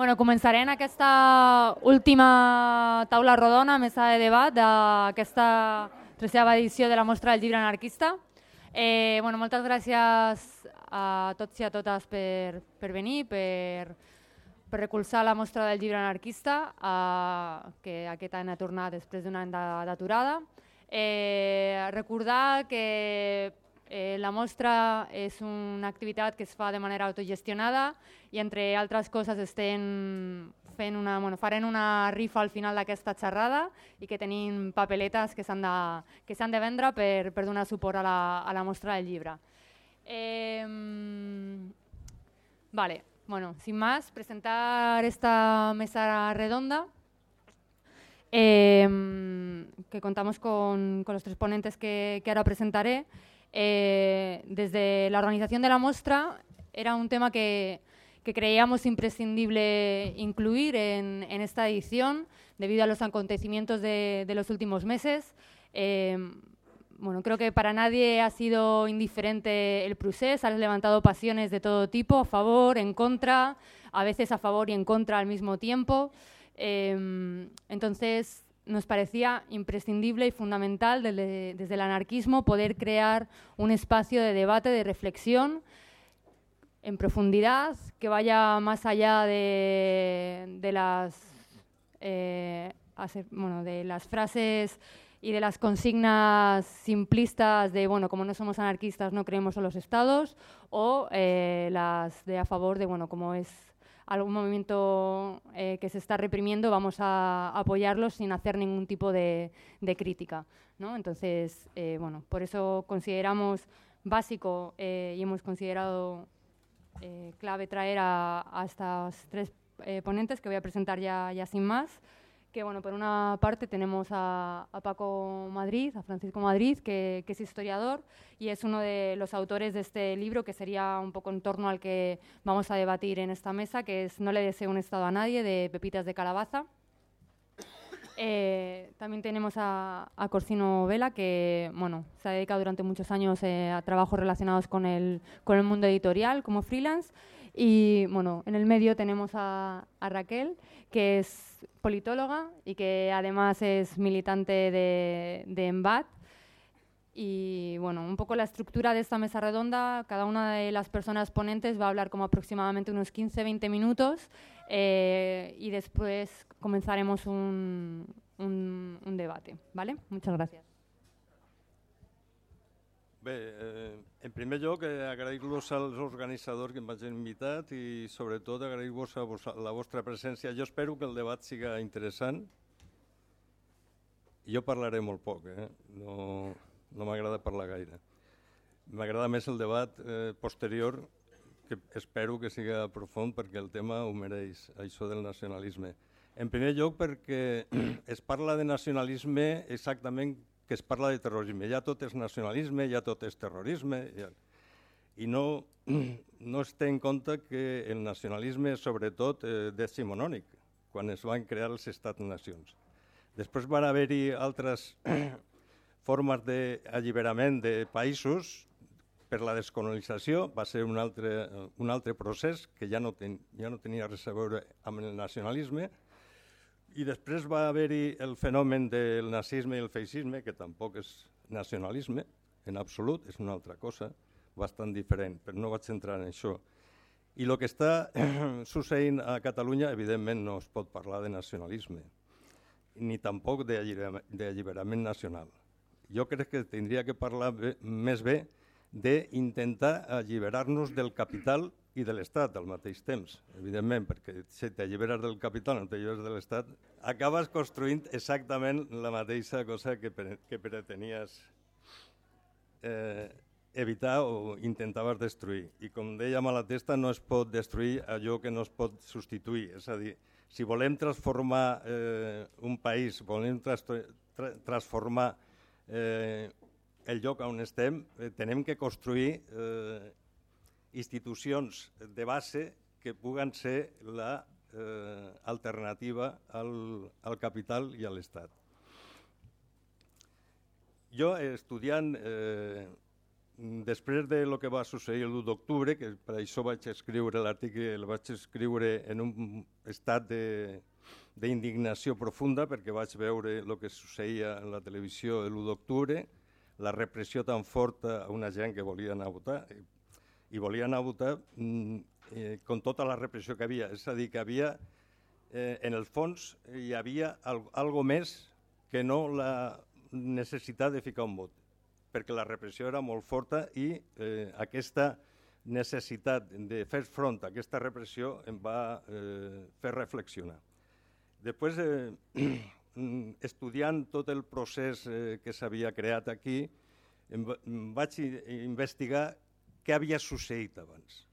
Bueno, començaré en aquesta última taula rodona, mesa de debat d'aquesta tercera edició de la mostra del llibre anarquista. Eh, bueno, moltes gràcies a tots i a totes per, per venir, per, per recolzar la mostra del llibre anarquista, eh, que aquest any ha tornat després d'un any d'aturada. Eh, recordar que Eh, la mostra és una activitat que es fa de manera autogestionada i entre altres coses estem fent una, bueno, farem una rifa al final d'aquesta xerrada i que tenim papeletes que s'han de, que de vendre per, per donar suport a la, a la mostra del llibre. Eh, vale, bueno, sin más, presentar esta mesa redonda eh, que contamos con, con los tres ponentes que, que ahora presentaré. Eh, desde la organización de la muestra era un tema que, creíamos imprescindible incluir en, esta edición debido a los acontecimientos de, los últimos meses. Eh, bueno, creo que para nadie ha sido indiferente el procés, ha levantado pasiones de todo tipo, a favor, en contra, a veces a favor y en contra al mismo tiempo. Eh, entonces, nos parecía imprescindible y fundamental desde, el anarquismo poder crear un espacio de debate, de reflexión en profundidad, que vaya más allá de, las, eh, de las frases y de las consignas simplistas de, bueno, como no somos anarquistas, no creemos en los estados, o eh, las de a favor de, bueno, como es algún movimiento eh, que se está reprimiendo, vamos a apoyarlo sin hacer ningún tipo de, crítica. ¿no? Entonces, eh, bueno, por eso consideramos básico eh, y hemos considerado clave traer a, a tres ponentes que voy a presentar ya, ya sin más que bueno, por una parte tenemos a, Paco Madrid, a Francisco Madrid, que, es historiador y es uno de los autores de este libro que sería un poco en torno al que vamos a debatir en esta mesa, que es No le deseo un Estado a nadie, de Pepitas de Calabaza. Eh, también tenemos a, Corsino Vela, que bueno, se ha dedicado durante muchos años eh, a trabajos relacionados con el, con el mundo editorial como freelance. Y bueno, en el medio tenemos a, Raquel, que es politóloga y que además es militante de, de EMBAT. Y bueno, un poco la estructura de esta mesa redonda, cada una de las personas ponentes va a hablar como aproximadamente unos 15-20 minutos eh, y después comenzaremos un, un, un debate. ¿vale? Muchas gracias. Bé, eh, en primer lloc, eh, agrair-los als organitzadors que em vaig invitat i sobretot agrair-vos la vostra presència. Jo espero que el debat siga interessant. Jo parlaré molt poc, eh? no, no m'agrada parlar gaire. M'agrada més el debat eh, posterior, que espero que siga profund perquè el tema ho mereix, això del nacionalisme. En primer lloc perquè es parla de nacionalisme exactament que es parla de terrorisme. Ja tot és nacionalisme, ja tot és terrorisme, ja... i no, no es té en compte que el nacionalisme és sobretot eh, decimonònic, quan es van crear els estats-nacions. Després van haver-hi altres formes d'alliberament de països per la descolonització, va ser un altre, un altre procés que ja no, ten, ja no tenia res a veure amb el nacionalisme, i després va haver-hi el fenomen del nazisme i el feixisme, que tampoc és nacionalisme, en absolut, és una altra cosa, bastant diferent, però no vaig entrar en això. I el que està succeint a Catalunya, evidentment, no es pot parlar de nacionalisme, ni tampoc d'alliberament nacional. Jo crec que tindria que parlar bé, més bé d'intentar alliberar-nos del capital i de l'Estat al mateix temps, evidentment, perquè si t'alliberes del capital, no t'alliberes de l'Estat, acabes construint exactament la mateixa cosa que, que pretenies eh, evitar o intentaves destruir. I com deia Malatesta, no es pot destruir allò que no es pot substituir. És a dir, si volem transformar eh, un país, volem tra tra transformar eh, el lloc on estem, eh, tenem que construir eh, institucions de base que puguen ser la eh, alternativa al, al capital i a l'Estat. Jo, estudiant eh, després de lo que va succeir l'1 d'octubre, que per això vaig escriure l'article, el vaig escriure en un estat d'indignació profunda, perquè vaig veure el que succeïa en la televisió l'1 d'octubre, la repressió tan forta a una gent que volia anar a votar, i volia anar a votar mm, eh, con tota la repressió que havia. És a dir, que havia, eh, en el fons, hi havia al, algo més que no la necessitat de ficar un vot perquè la repressió era molt forta i eh, aquesta necessitat de fer front a aquesta repressió em va eh, fer reflexionar. Després, eh, estudiant tot el procés eh, que s'havia creat aquí, em vaig investigar què havia succeït abans.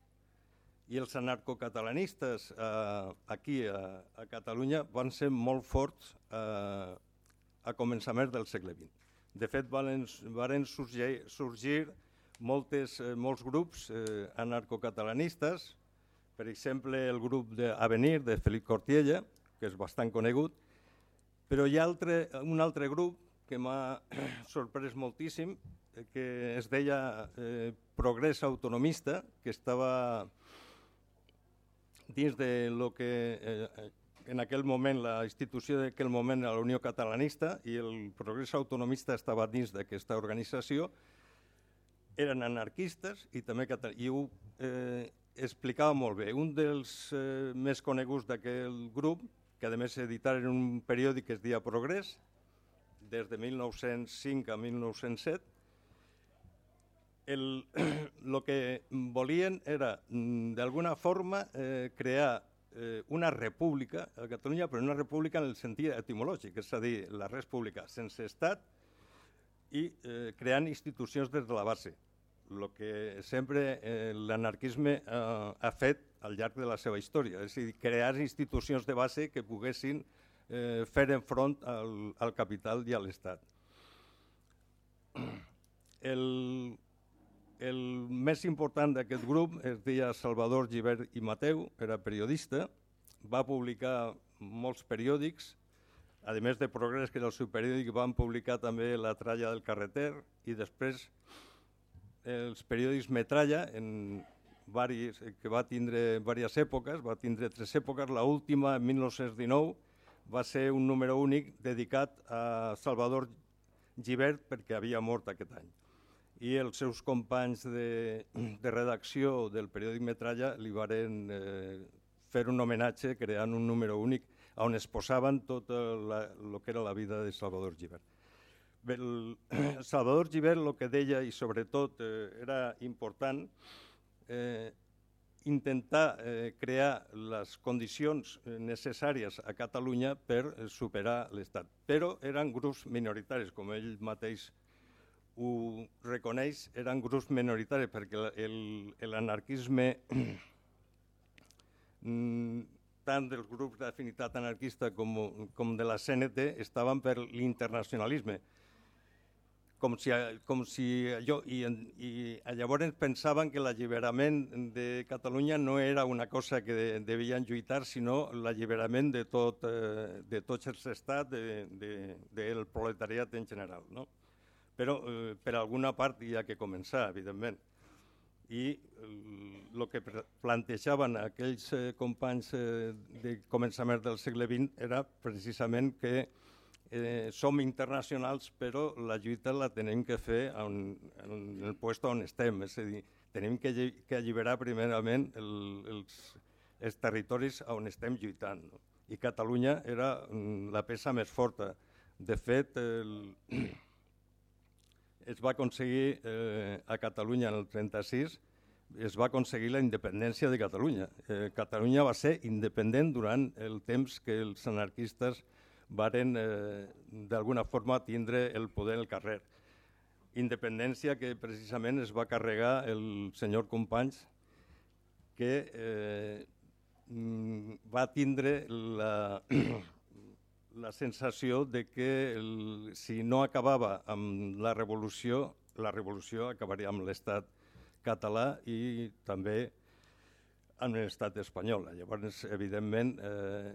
I els anarcocatalanistes eh, aquí a, a Catalunya van ser molt forts eh, a començaments del segle XX. De fet, varen, varen sorgir, sorgir moltes, eh, molts grups eh, anarcocatalanistes, per exemple, el grup d'Avenir, de Felip Cortiella, que és bastant conegut, però hi ha altre, un altre grup que m'ha sorprès moltíssim, eh, que es deia eh, Progrés Autonomista, que estava dins de lo que eh, en aquell moment la institució d'aquell moment era la Unió Catalanista i el Progrés Autonomista estava dins d'aquesta organització, eren anarquistes i també i ho eh, explicava molt bé. Un dels eh, més coneguts d'aquell grup, que a més editaren un periòdic que es deia Progrés, des de 1905 a 1907, el, lo que volien era, mm, d'alguna forma, eh, crear eh, una república a Catalunya, però una república en el sentit etimològic, és a dir, la república sense estat i eh, creant institucions des de la base, el que sempre eh, l'anarquisme eh, ha fet al llarg de la seva història, és a dir, crear institucions de base que poguessin eh, fer enfront al, al capital i a l'Estat. El, el més important d'aquest grup es deia Salvador Givert i Mateu, era periodista, va publicar molts periòdics, a més de Progrés, que era el seu periòdic, van publicar també La tralla del carreter i després els periòdics Metralla, en varis, que va tindre diverses èpoques, va tindre tres èpoques, la última, en 1919, va ser un número únic dedicat a Salvador Givert perquè havia mort aquest any i els seus companys de, de redacció del periòdic Metralla li varen eh, fer un homenatge creant un número únic on es posaven tot el que era la vida de Salvador Givert. El, Salvador Givert el que deia, i sobretot eh, era important, eh, intentar eh, crear les condicions eh, necessàries a Catalunya per eh, superar l'Estat. Però eren grups minoritaris, com ell mateix ho reconeix, eren grups minoritaris perquè l'anarquisme mm, tant dels grups d'afinitat anarquista com, com de la CNT estaven per l'internacionalisme. Com si, com si allò, i, i llavors pensaven que l'alliberament de Catalunya no era una cosa que de, devien lluitar, sinó l'alliberament de, tot, eh, de tots els estats, de, de, del proletariat en general. No? però eh, per alguna part hi ha que començar, evidentment. I el eh, que plantejaven aquells eh, companys eh, de començament del segle XX era precisament que eh, som internacionals, però la lluita la tenim que fer en, en el lloc on estem, és a dir, tenim que, que alliberar primerament el, els, els territoris on estem lluitant. No? I Catalunya era mm, la peça més forta. De fet, el, es va aconseguir eh, a Catalunya en el 36 es va aconseguir la independència de Catalunya. Eh, Catalunya va ser independent durant el temps que els anarquistes varen eh, d'alguna forma tindre el poder al carrer. Independència que precisament es va carregar el senyor Companys que eh, mm, va tindre la, la sensació de que el, si no acabava amb la revolució, la revolució acabaria amb l'estat català i també en l'estat espanyol. Llavors, evidentment, eh,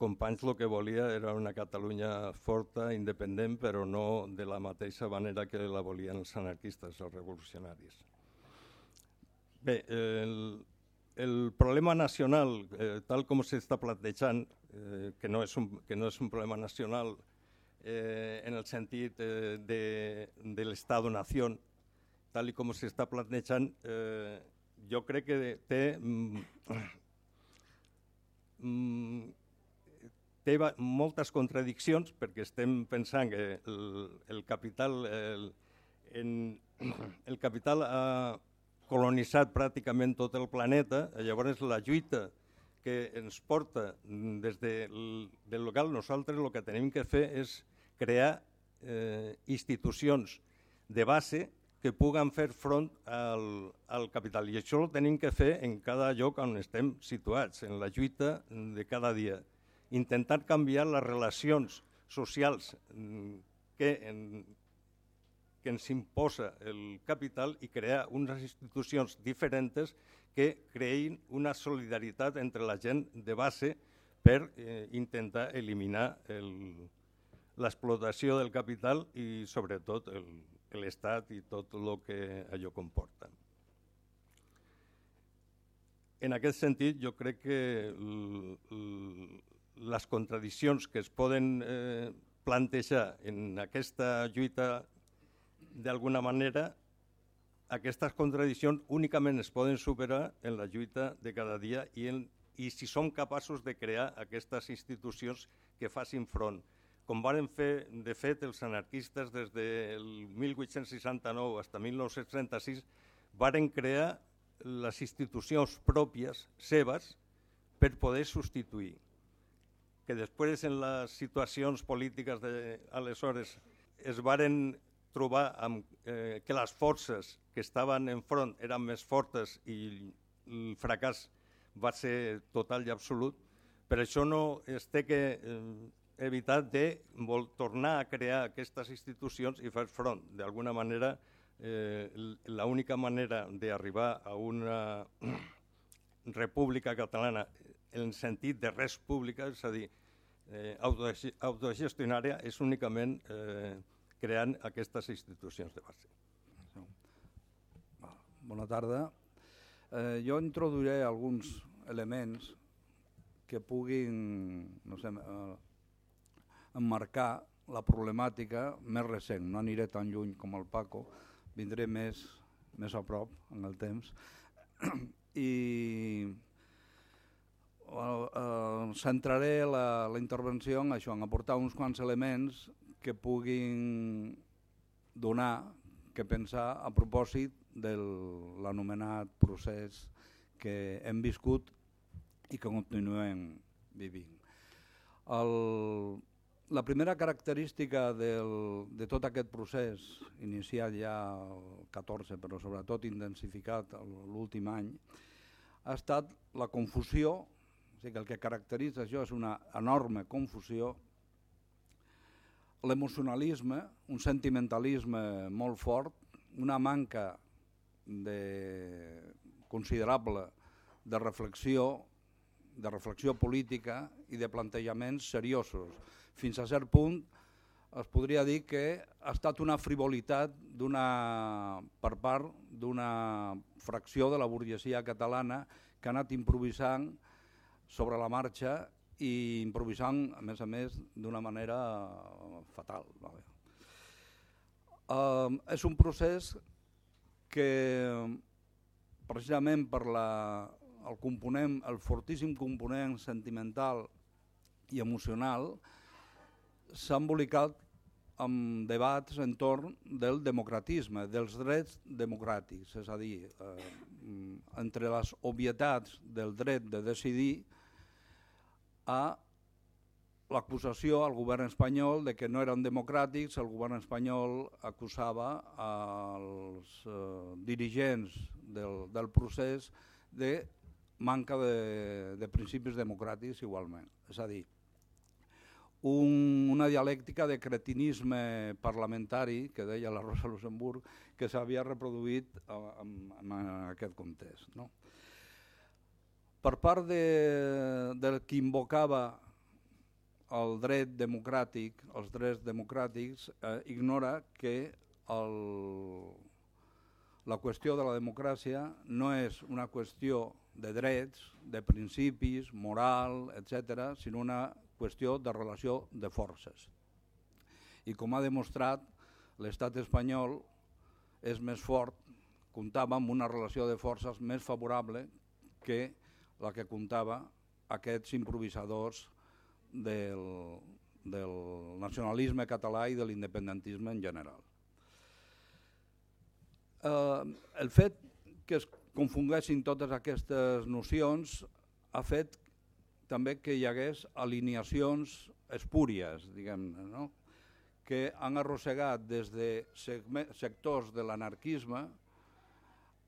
Companys el que volia era una Catalunya forta, independent, però no de la mateixa manera que la volien els anarquistes, els revolucionaris. Bé, el, el problema nacional, eh, tal com s'està plantejant, eh, que, no és un, que no és un problema nacional eh, en el sentit eh, de, de l'Estat-nació, tal com s'està plantejant, eh, jo crec que té, mm, mm, té moltes contradiccions perquè estem pensant que el, el capital el, en, el capital ha colonitzat pràcticament tot el planeta, llavors la lluita que ens porta des de, del local, nosaltres el que tenim que fer és crear eh, institucions de base que puguen fer front al, al capital. I això ho tenim que fer en cada lloc on estem situats, en la lluita de cada dia. Intentar canviar les relacions socials mm, que, en, que ens imposa el capital i crear unes institucions diferents que creïn una solidaritat entre la gent de base per eh, intentar eliminar l'explotació del capital i sobretot el, l'Estat i tot el que allò comporta. En aquest sentit, jo crec que les contradiccions que es poden eh, plantejar en aquesta lluita d'alguna manera, aquestes contradiccions únicament es poden superar en la lluita de cada dia i, en, i si som capaços de crear aquestes institucions que facin front com varen fer, de fet, els anarquistes des del 1869 fins 1936, varen crear les institucions pròpies seves per poder substituir. Que després en les situacions polítiques d'aleshores es varen trobar amb, eh, que les forces que estaven enfront eren més fortes i el fracàs va ser total i absolut. Per això no es té que eh, evitat de vol tornar a crear aquestes institucions i fer front. D'alguna manera, eh, l'única manera d'arribar a una república catalana en el sentit de res pública, és a dir, eh, autogestionària, és únicament eh, creant aquestes institucions de base. Bona tarda. Eh, jo introduiré alguns elements que puguin no sé, eh, emmarcar la problemàtica més recent. No aniré tan lluny com el Paco, vindré més, més a prop en el temps. I uh, centraré la, la intervenció en això, en aportar uns quants elements que puguin donar que pensar a propòsit de l'anomenat procés que hem viscut i que continuem vivint. El, la primera característica del, de tot aquest procés, iniciat ja el 14, però sobretot intensificat l'últim any, ha estat la confusió, o sigui que el que caracteritza això és una enorme confusió, l'emocionalisme, un sentimentalisme molt fort, una manca de, considerable de reflexió, de reflexió política i de plantejaments seriosos fins a cert punt es podria dir que ha estat una frivolitat per part d'una fracció de la burgesia catalana que ha anat improvisant sobre la marxa i improvisant, a més a més, d'una manera fatal. Vale. Uh, és un procés que precisament per la, el component, el fortíssim component sentimental i emocional, s'ha embolicat amb debats entorn del democratisme, dels drets democràtics, és a dir, eh, entre les obvietats del dret de decidir a l'acusació al govern espanyol de que no eren democràtics, el govern espanyol acusava als eh, dirigents del, del procés de manca de, de principis democràtics igualment. És a dir, un, una dialèctica de cretinisme parlamentari, que deia la Rosa Luxemburg, que s'havia reproduït en, en aquest context. No? per part de, de qui invocava el dret democràtic, els drets democràtics, eh, ignora que el, la qüestió de la democràcia no és una qüestió de drets, de principis, moral, etc., sinó una qüestió de relació de forces. I com ha demostrat, l'estat espanyol és més fort, comptava amb una relació de forces més favorable que la que comptava aquests improvisadors del, del nacionalisme català i de l'independentisme en general. Eh, el fet que es confonguessin totes aquestes nocions ha fet també que hi hagués alineacions espúries, diguem-ne, no? que han arrossegat des de sectors de l'anarquisme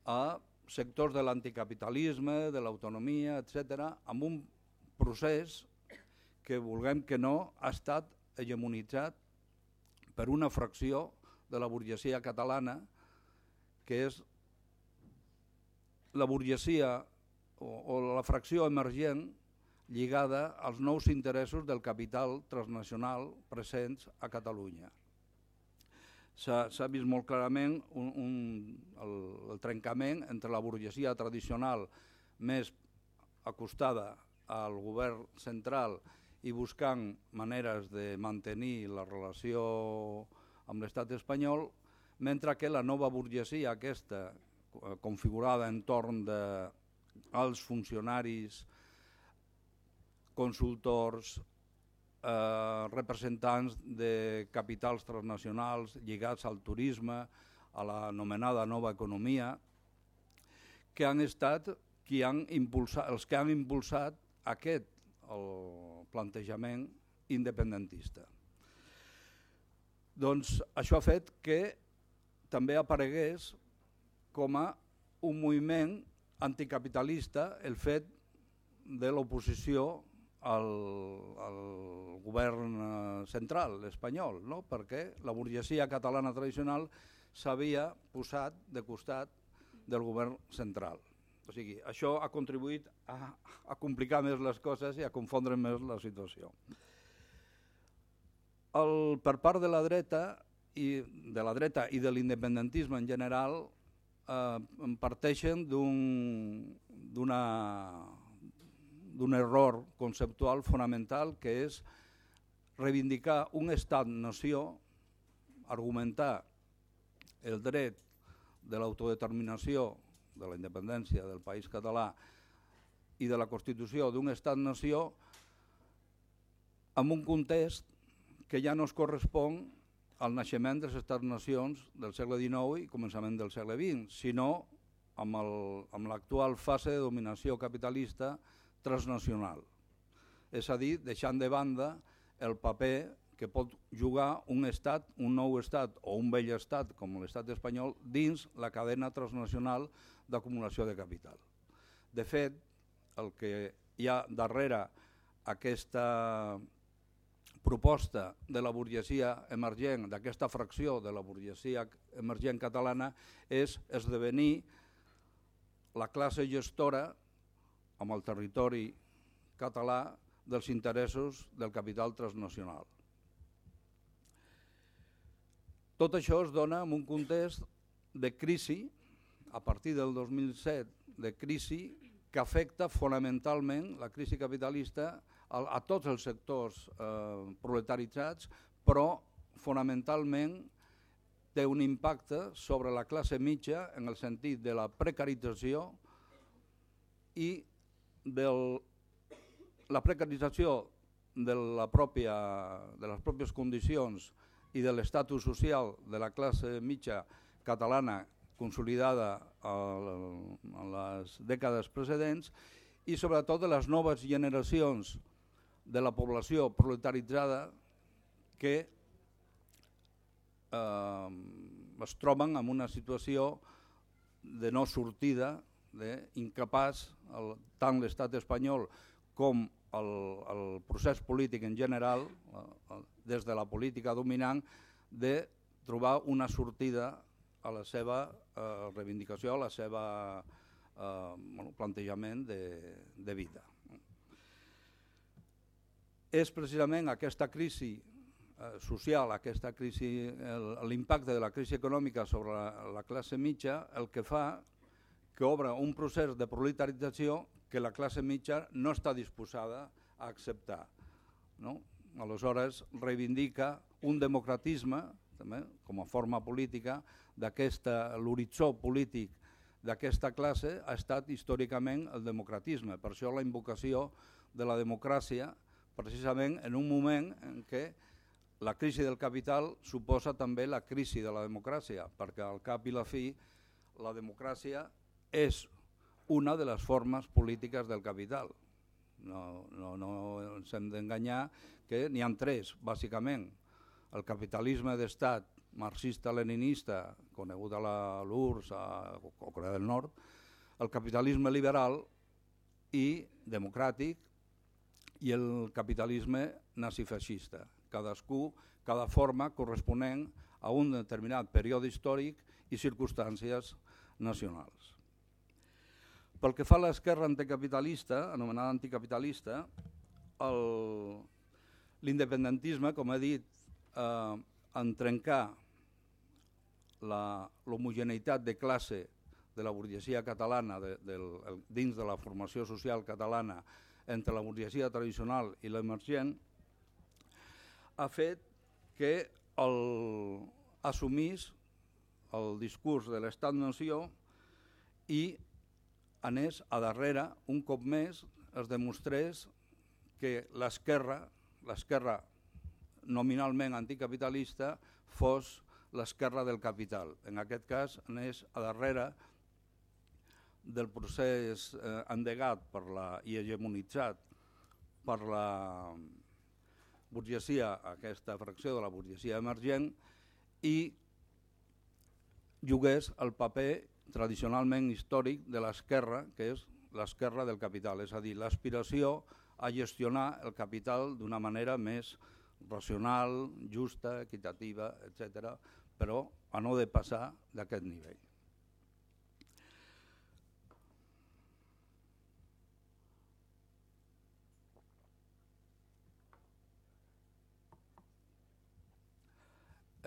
a sectors de l'anticapitalisme, de l'autonomia, etc., amb un procés que vulguem que no, ha estat hegemonitzat per una fracció de la burgesia catalana que és la burgesia o, o la fracció emergent lligada als nous interessos del capital transnacional presents a Catalunya. S'ha vist molt clarament un, un, el, el trencament entre la burgesia tradicional més acostada al govern central i buscant maneres de mantenir la relació amb l'estat espanyol, mentre que la nova burgesia aquesta, eh, configurada entorn de als funcionaris, consultors, eh, representants de capitals transnacionals lligats al turisme, a l'anomenada nova economia, que han estat qui han impulsat, els que han impulsat aquest el plantejament independentista. Doncs això ha fet que també aparegués com a un moviment anticapitalista el fet de l'oposició al, al govern eh, central espanyol, no? perquè la burgesia catalana tradicional s'havia posat de costat del govern central. O sigui, això ha contribuït a, a complicar més les coses i a confondre més la situació. El, per part de la dreta i de la dreta i de l'independentisme en general eh, parteixen d'un d'un error conceptual fonamental que és reivindicar un estat-nació, argumentar el dret de l'autodeterminació de la independència del país català i de la constitució d'un estat-nació amb un context que ja no es correspon al naixement dels estats-nacions del segle XIX i començament del segle XX, sinó amb l'actual fase de dominació capitalista transnacional. És a dir, deixant de banda el paper que pot jugar un estat, un nou estat o un vell estat com l'estat espanyol dins la cadena transnacional d'acumulació de capital. De fet, el que hi ha darrere aquesta proposta de la burgesia emergent, d'aquesta fracció de la burgesia emergent catalana, és esdevenir la classe gestora amb el territori català dels interessos del capital transnacional. Tot això es dona en un context de crisi a partir del 2007 de crisi que afecta fonamentalment la crisi capitalista a, a tots els sectors eh, proletaritzats, però fonamentalment té un impacte sobre la classe mitja en el sentit de la precarització i de la precarització de, la pròpia, de les pròpies condicions i de l'estatus social de la classe mitja catalana consolidada en les dècades precedents i sobretot de les noves generacions de la població proletaritzada que eh, es troben en una situació de no sortida, incapaç, el, tant l'estat espanyol com el, el procés polític en general, eh, des de la política dominant, de trobar una sortida a la seva eh, reivindicació, a la seva eh, bueno, plantejament de, de vida. És precisament aquesta crisi eh, social, aquesta crisi, l'impacte de la crisi econòmica sobre la, la classe mitja el que fa que obre un procés de proletarització que la classe mitja no està disposada a acceptar. No? Aleshores, reivindica un democratisme, també, com a forma política, l'horitzó polític d'aquesta classe ha estat històricament el democratisme. Per això la invocació de la democràcia, precisament en un moment en què la crisi del capital suposa també la crisi de la democràcia, perquè al cap i la fi la democràcia és una de les formes polítiques del capital. No, no, no ens hem d'enganyar que n'hi ha tres, bàsicament. El capitalisme d'estat marxista-leninista, conegut a l'URSS o Corea del Nord, el capitalisme liberal i democràtic i el capitalisme nazifeixista. Cadascú, cada forma corresponent a un determinat període històric i circumstàncies nacionals. Pel que fa a l'esquerra anticapitalista, anomenada anticapitalista, l'independentisme, com he dit, eh, en trencar l'homogeneïtat de classe de la burgesia catalana de, de, de, dins de la formació social catalana entre la burgesia tradicional i l'emergent ha fet que el, assumís el discurs de l'estat-nació i anés a darrere, un cop més, es demostrés que l'esquerra, l'esquerra nominalment anticapitalista, fos l'esquerra del capital. En aquest cas, anés a darrere del procés eh, endegat per la, i hegemonitzat per la burgesia, aquesta fracció de la burgesia emergent, i jugués el paper tradicionalment històric de l'esquerra, que és l'esquerra del capital, és a dir, l'aspiració a gestionar el capital d'una manera més racional, justa, equitativa, etc però a no de passar d'aquest nivell.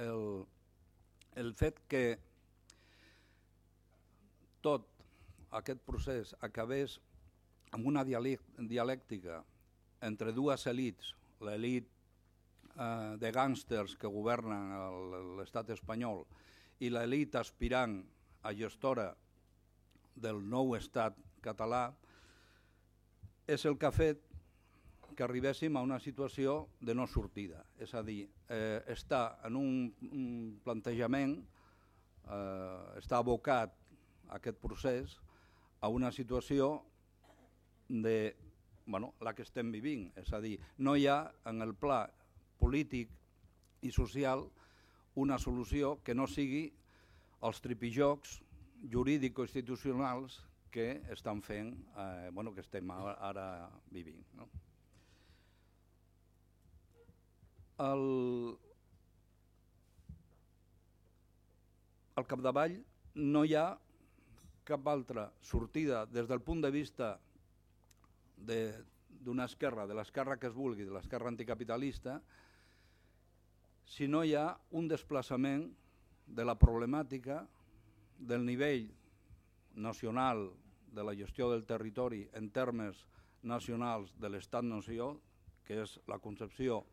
El, el fet que tot aquest procés acabés amb una dialèctica entre dues elits, l'elit eh, de gàngsters que governen l'estat espanyol i l'elit aspirant a gestora del nou estat català és el que ha fet que arribéssim a una situació de no sortida. És a dir, eh, està en un, un plantejament, eh, està abocat aquest procés a una situació de bueno, la que estem vivint. És a dir, no hi ha en el pla polític i social una solució que no sigui els tripijocs jurídico-institucionals que estan fent, eh, bueno, que estem ara, ara vivint. No? El, al capdavall no hi ha cap altra sortida des del punt de vista d'una esquerra, de l'esquerra que es vulgui, de l'esquerra anticapitalista, si no hi ha un desplaçament de la problemàtica del nivell nacional de la gestió del territori en termes nacionals de l'estat-nació, que és la concepció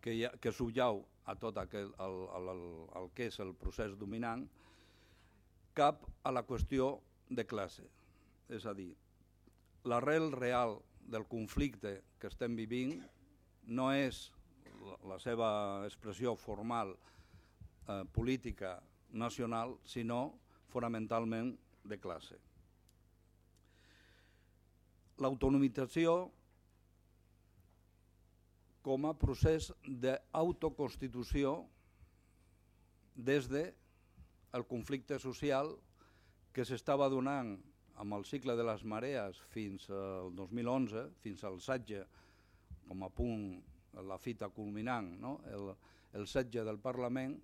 que, ha, que subjau a tot aquel, el, el, el, el que és el procés dominant, cap a la qüestió de classe. És a dir, l'arrel real del conflicte que estem vivint no és la seva expressió formal eh, política nacional, sinó fonamentalment de classe. L'autonomització com a procés d'autoconstitució des del de conflicte social que s'estava donant amb el cicle de les marees fins al 2011, fins al setge com a punt la fita culminant, no? el, el setge del Parlament,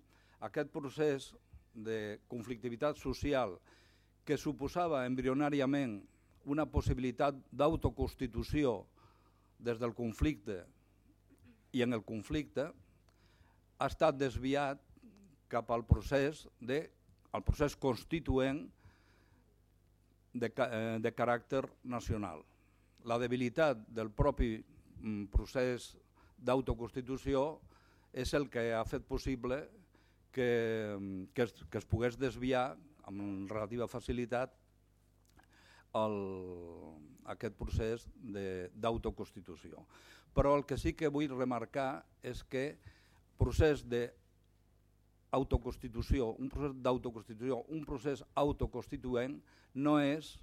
aquest procés de conflictivitat social que suposava embrionàriament una possibilitat d'autoconstitució des del conflicte i en el conflicte, ha estat desviat cap al procés, de, al procés constituent de, eh, de caràcter nacional. La debilitat del propi mm, procés d'autoconstitució és el que ha fet possible que, que, es, que es pogués desviar amb relativa facilitat el, aquest procés d'autoconstitució. Però el que sí que vull remarcar és que procés de autoconstitució, un procés d'autoconstitució, un procés autoconstituent no és,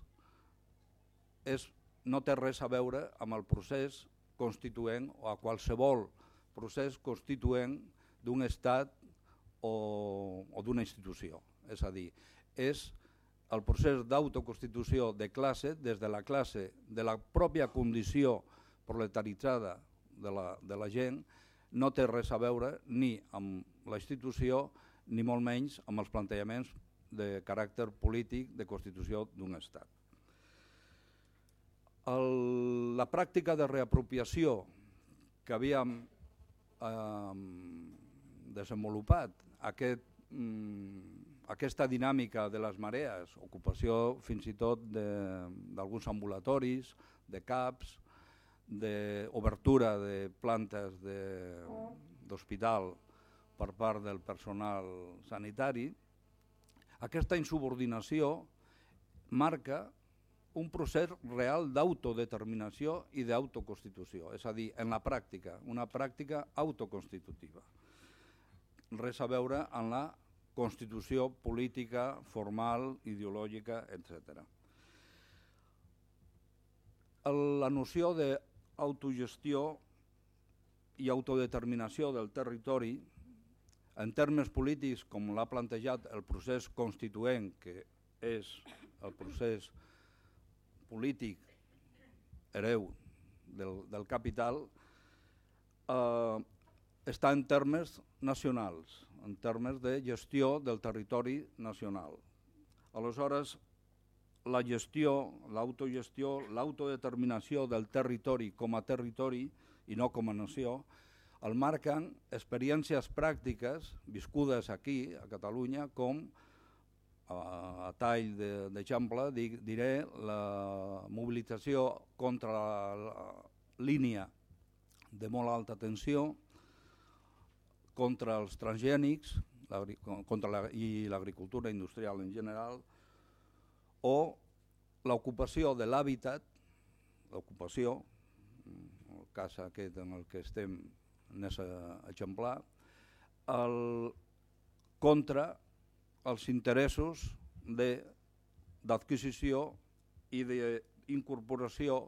és no té res a veure amb el procés constituent o a qualsevol procés constituent d'un estat o, o d'una institució. És a dir, és el procés d'autoconstitució de classe, des de la classe, de la pròpia condició proletaritzada de la, de la gent, no té res a veure ni amb la institució ni molt menys amb els plantejaments de caràcter polític de constitució d'un estat. El, la pràctica de reapropiació que havíem eh, desenvolupat, aquest, mm, aquesta dinàmica de les marees, ocupació fins i tot d'alguns ambulatoris, de CAPs, d'obertura de plantes d'hospital per part del personal sanitari, aquesta insubordinació marca un procés real d'autodeterminació i d'autoconstitució, és a dir, en la pràctica, una pràctica autoconstitutiva. Res a veure amb la constitució política, formal, ideològica, etc. La noció d'autogestió i autodeterminació del territori en termes polítics, com l'ha plantejat el procés constituent, que és el procés polític hereu del, del capital, eh, està en termes nacionals, en termes de gestió del territori nacional. Aleshores, la gestió, l'autogestió, l'autodeterminació del territori com a territori i no com a nació, el marquen experiències pràctiques viscudes aquí, a Catalunya, com a, a tall d'exemple, de, diré la mobilització contra la, la línia de molt alta tensió, contra els transgènics contra la, i l'agricultura industrial en general, o l'ocupació de l'hàbitat, l'ocupació, el cas aquest en el que estem aquest exemplar, el, contra els interessos d'adquisició i d'incorporació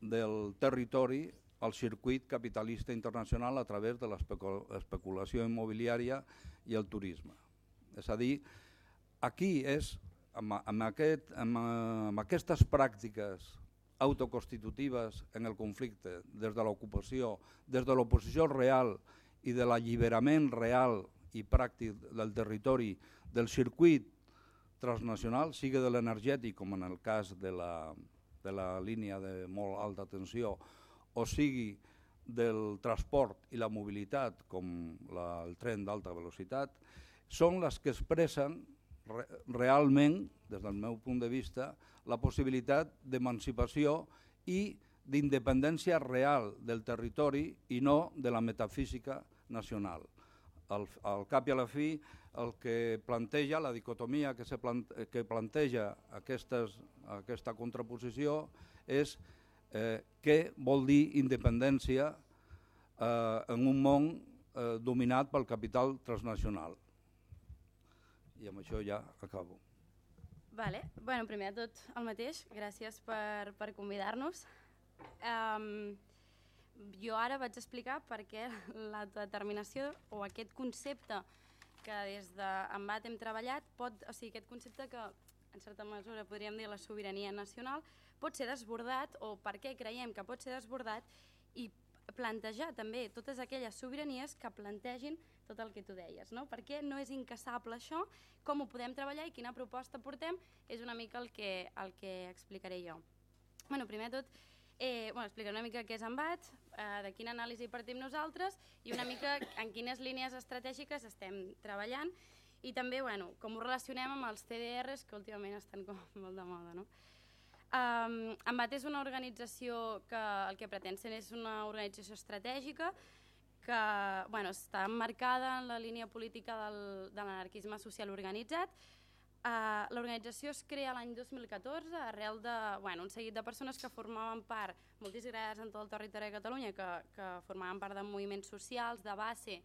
del territori al circuit capitalista internacional a través de l'especulació immobiliària i el turisme. És a dir, aquí és, amb, amb, aquest, amb, amb aquestes pràctiques autoconstitutives en el conflicte, des de l'ocupació, des de l'oposició real i de l'alliberament real i pràctic del territori, del circuit transnacional, sigui de l'energètic, com en el cas de la, de la línia de molt alta tensió, o sigui del transport i la mobilitat, com la, el tren d'alta velocitat, són les que expressen re, realment, des del meu punt de vista, la possibilitat d'emancipació i d'independència real del territori i no de la metafísica nacional. Al, al cap i a la fi, el que planteja, la dicotomia que, se plante, que planteja aquestes, aquesta contraposició és eh, què vol dir independència eh, en un món eh, dominat pel capital transnacional. I amb això ja acabo. Vale. Bueno, primer de tot el mateix, gràcies per, per convidar-nos. Um, jo ara vaig explicar per què l'autodeterminació o aquest concepte que des d'Embat hem treballat, pot, o sigui, aquest concepte que en certa mesura podríem dir la sobirania nacional, pot ser desbordat o per què creiem que pot ser desbordat i plantejar també totes aquelles sobiranies que plantegin tot el que tu deies, no? Per què no és incassable això, com ho podem treballar i quina proposta portem, és una mica el que, el que explicaré jo. Bueno, primer de tot, eh, bueno, explicaré una mica què és EMBAT, eh, de quina anàlisi partim nosaltres i una mica en quines línies estratègiques estem treballant i també bueno, com ho relacionem amb els CDRs que últimament estan com molt de moda. No? Um, EMBAT és una organització que el que pretén ser és una organització estratègica que bueno, està emmarcada en la línia política del, de l'anarquisme social organitzat. Uh, L'organització es crea l'any 2014 arrel de bueno, un seguit de persones que formaven part, multisgrades en tot el territori de Catalunya, que, que formaven part de moviments socials, de base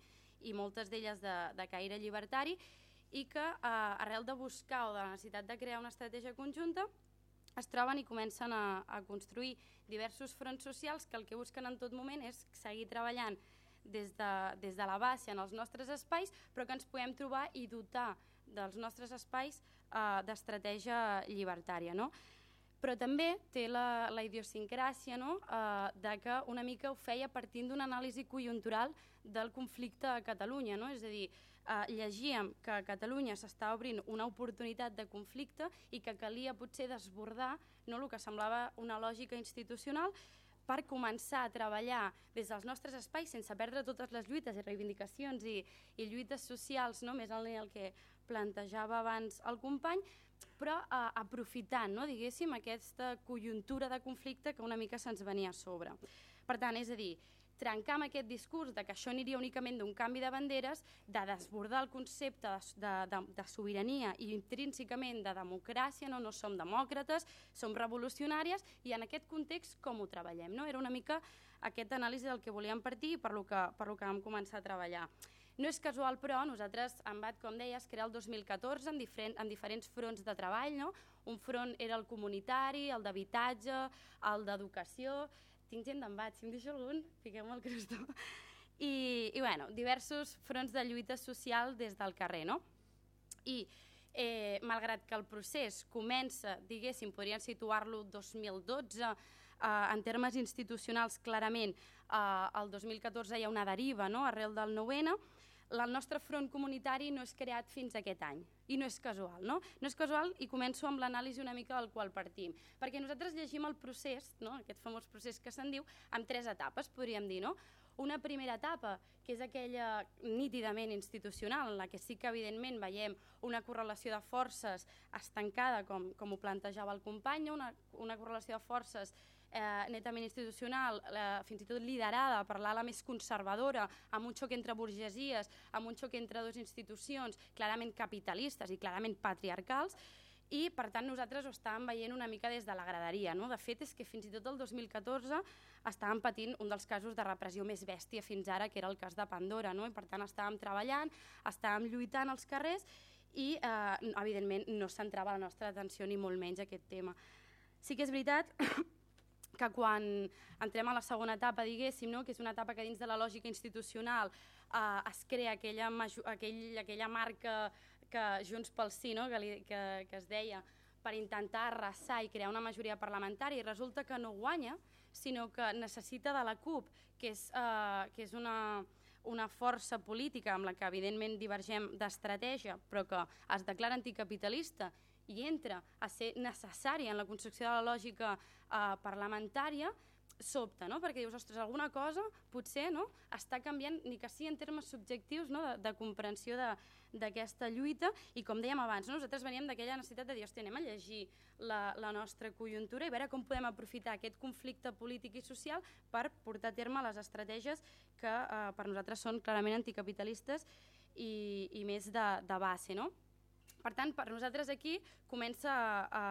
i moltes d'elles de, de caire llibertari, i que uh, arrel de buscar o de la necessitat de crear una estratègia conjunta es troben i comencen a, a construir diversos fronts socials que el que busquen en tot moment és seguir treballant des de, des de la base en els nostres espais, però que ens podem trobar i dotar dels nostres espais eh, d'estratègia llibertària. No? Però també té la, la idiosincràsia no? eh, de que una mica ho feia partint d'una anàlisi conjuntural del conflicte a Catalunya. No? És a dir, eh, llegíem que a Catalunya s'està obrint una oportunitat de conflicte i que calia potser desbordar no, el que semblava una lògica institucional per començar a treballar des dels nostres espais sense perdre totes les lluites i reivindicacions i, i lluites socials, no? més en el que plantejava abans el company, però eh, aprofitant, no? diguéssim, aquesta conjuntura de conflicte que una mica se'ns venia a sobre. Per tant, és a dir, trencar amb aquest discurs de que això aniria únicament d'un canvi de banderes, de desbordar el concepte de, de, de sobirania i intrínsecament de democràcia, no, no som demòcrates, som revolucionàries, i en aquest context com ho treballem? No? Era una mica aquest anàlisi del que volíem partir i per lo que, per lo que vam començar a treballar. No és casual, però, nosaltres, en BAT, com deies, crea el 2014 en, diferent, en diferents fronts de treball. No? Un front era el comunitari, el d'habitatge, el d'educació, tinc gent d'embat, si em deixo algun, fiquem el crostó. I, I, bueno, diversos fronts de lluita social des del carrer, no? I, eh, malgrat que el procés comença, diguéssim, podrien situar-lo 2012, eh, en termes institucionals, clarament, eh, el 2014 hi ha una deriva, no?, arrel del 9-N, el nostre front comunitari no és creat fins aquest any i no és casual, no? No és casual i començo amb l'anàlisi una mica del qual partim, perquè nosaltres llegim el procés, no? aquest famós procés que se'n diu, amb tres etapes, podríem dir, no? Una primera etapa, que és aquella nítidament institucional, en la que sí que evidentment veiem una correlació de forces estancada, com, com ho plantejava el company, una, una correlació de forces eh, netament institucional, eh, fins i tot liderada per l'ala més conservadora, amb un xoc entre burgesies, amb un xoc entre dues institucions clarament capitalistes i clarament patriarcals, i per tant nosaltres ho estàvem veient una mica des de la graderia. No? De fet és que fins i tot el 2014 estàvem patint un dels casos de repressió més bèstia fins ara, que era el cas de Pandora. No? I per tant estàvem treballant, estàvem lluitant als carrers i eh, evidentment no centrava la nostra atenció ni molt menys aquest tema. Sí que és veritat que quan entrem a la segona etapa, diguéssim, no? que és una etapa que dins de la lògica institucional eh, es crea aquella, aquell, aquella marca que Junts pel Sí, no? que, li, que, que es deia, per intentar arrasar i crear una majoria parlamentària i resulta que no guanya, sinó que necessita de la CUP, que és, eh, que és una, una força política amb la que evidentment divergem d'estratègia, però que es declara anticapitalista i entra a ser necessària en la construcció de la lògica eh, parlamentària, sobta, no? perquè dius, ostres, alguna cosa potser no? està canviant, ni que sigui en termes subjectius no? de, de comprensió d'aquesta lluita, i com dèiem abans, no? nosaltres veníem d'aquella necessitat de dir, hòstia, anem a llegir la, la nostra conjuntura i veure com podem aprofitar aquest conflicte polític i social per portar a terme les estratègies que eh, per nosaltres són clarament anticapitalistes i, i més de, de base. No? Per tant, per nosaltres aquí comença a, a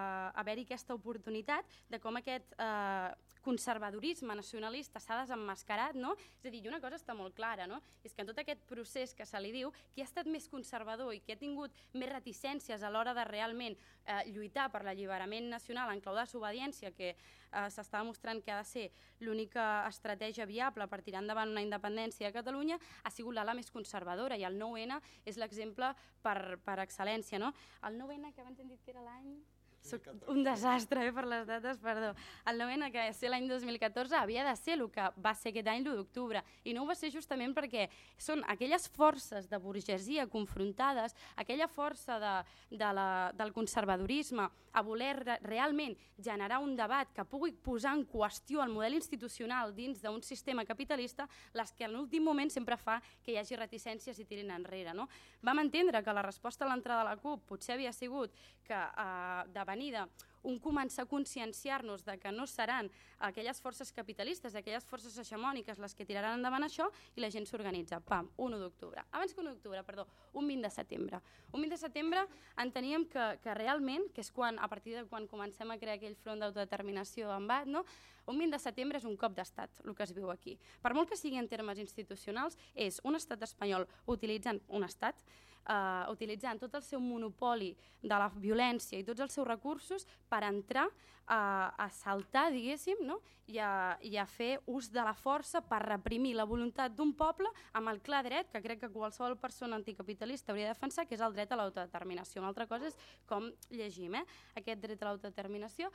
haver-hi aquesta oportunitat de com aquest eh, conservadorisme nacionalista s'ha desemmascarat, no? És a dir, una cosa està molt clara, no? És que en tot aquest procés que se li diu, qui ha estat més conservador i qui ha tingut més reticències a l'hora de realment eh, lluitar per l'alliberament nacional en clau de desobediència, que eh, s'està demostrant que ha de ser l'única estratègia viable per tirar endavant una independència de Catalunya, ha sigut l'ala més conservadora i el 9-N és l'exemple per, per excel·lència, no? El 9-N, que abans hem dit que era l'any Soc un desastre eh, per les dates, perdó. El 9 que ser l'any 2014 havia de ser el que va ser aquest any l'1 d'octubre i no ho va ser justament perquè són aquelles forces de burgesia confrontades, aquella força de, de la, del conservadorisme a voler re realment generar un debat que pugui posar en qüestió el model institucional dins d'un sistema capitalista, les que en l'últim moment sempre fa que hi hagi reticències i tirin enrere. No? Vam entendre que la resposta a l'entrada de la CUP potser havia sigut que eh, de venida un començar a conscienciar-nos de que no seran aquelles forces capitalistes, aquelles forces hegemòniques les que tiraran endavant això i la gent s'organitza. Pam, 1 d'octubre. Abans que 1 d'octubre, perdó, un 20 de setembre. Un 20 de setembre enteníem que, que realment, que és quan, a partir de quan comencem a crear aquell front d'autodeterminació en BAT, no? un 20 de setembre és un cop d'estat, el que es viu aquí. Per molt que sigui en termes institucionals, és un estat espanyol utilitzant un estat, eh, utilitzant tot el seu monopoli de la violència i tots els seus recursos per entrar a, a saltar, diguéssim, no? I, a, i a fer ús de la força per reprimir la voluntat d'un poble amb el clar dret, que crec que qualsevol persona anticapitalista hauria de defensar, que és el dret a l'autodeterminació. Una altra cosa és com llegim eh? aquest dret a l'autodeterminació,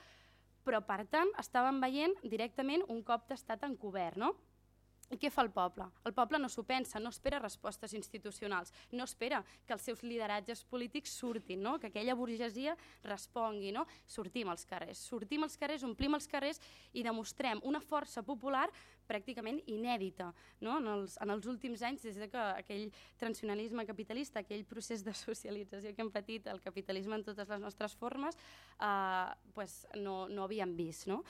però per tant estàvem veient directament un cop d'estat encobert, no? I què fa el poble? El poble no s'ho pensa, no espera respostes institucionals, no espera que els seus lideratges polítics surtin, no? que aquella burgesia respongui. No? Sortim als carrers, sortim als carrers, omplim els carrers i demostrem una força popular pràcticament inèdita no? en, els, en els últims anys, des de que aquell transicionalisme capitalista, aquell procés de socialització que hem patit, el capitalisme en totes les nostres formes, eh, pues no, no havíem vist. No?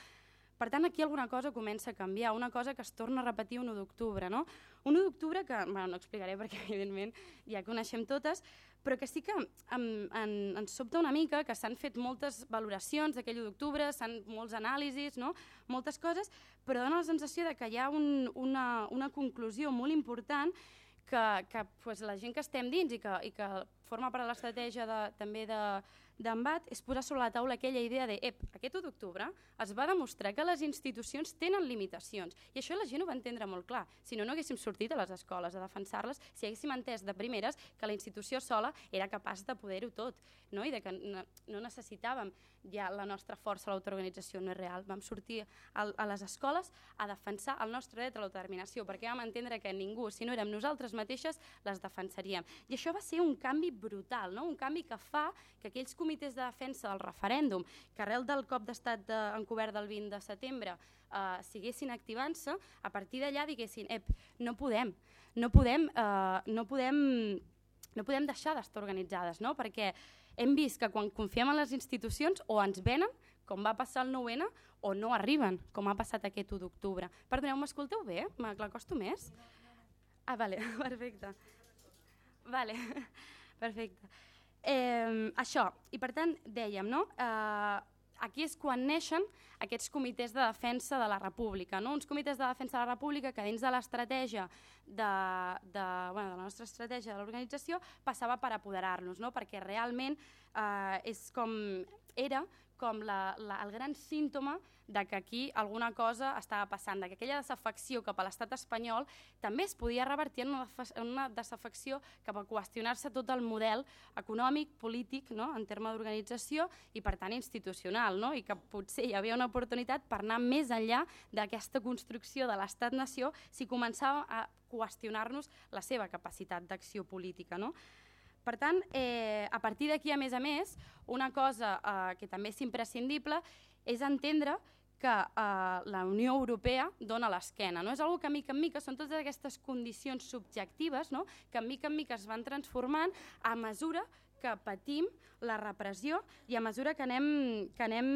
Per tant, aquí alguna cosa comença a canviar, una cosa que es torna a repetir un 1 d'octubre. No? Un 1 d'octubre que, bueno, no explicaré perquè evidentment ja coneixem totes, però que sí que em, en, ens sobta una mica que s'han fet moltes valoracions d'aquell 1 d'octubre, s'han molts anàlisis, no? moltes coses, però dona la sensació de que hi ha un, una, una conclusió molt important que, que pues, la gent que estem dins i que, i que forma part de l'estratègia també de, d'embat és posar sobre la taula aquella idea de ep, aquest 1 d'octubre es va demostrar que les institucions tenen limitacions i això la gent ho va entendre molt clar. Si no, no haguéssim sortit a les escoles a defensar-les si haguéssim entès de primeres que la institució sola era capaç de poder-ho tot no? i de que no necessitàvem ja la nostra força a l'autoorganització no és real. Vam sortir a, les escoles a defensar el nostre dret a l'autodeterminació perquè vam entendre que ningú, si no érem nosaltres mateixes, les defensaríem. I això va ser un canvi brutal, no? un canvi que fa que aquells comitès de defensa del referèndum, que arrel del cop d'estat de, encobert del 20 de setembre eh, siguessin activant-se, a partir d'allà diguessin, ep, no podem, no podem, eh, no podem, no podem deixar d'estar organitzades, no? perquè hem vist que quan confiem en les institucions o ens venen, com va passar el 9-N, o no arriben, com ha passat aquest 1 d'octubre. Perdoneu, m'escolteu bé? M'acosto més? Ah, vale, perfecte. Vale, perfecte. Eh, això, i per tant, dèiem, no? Eh, aquí és quan neixen aquests comitès de defensa de la república, no? uns comitès de defensa de la república que dins de l'estratègia de, de, bueno, de la nostra estratègia de l'organització passava per apoderar-nos, no? perquè realment eh, és com era com la, la, el gran símptoma de que aquí alguna cosa estava passant, de que aquella desafecció cap a l'estat espanyol també es podia revertir en una, en una desafecció cap a qüestionar-se tot el model econòmic, polític, no? en terme d'organització i per tant institucional, no? i que potser hi havia una oportunitat per anar més enllà d'aquesta construcció de l'estat-nació si començava a qüestionar-nos la seva capacitat d'acció política. No? Per tant, eh, a partir d'aquí, a més a més, una cosa eh, que també és imprescindible és entendre que eh, la Unió Europea dona l'esquena. No? És una que, mica en mica, són totes aquestes condicions subjectives no? que, mica en mica, es van transformant a mesura que patim la repressió i a mesura que anem, que anem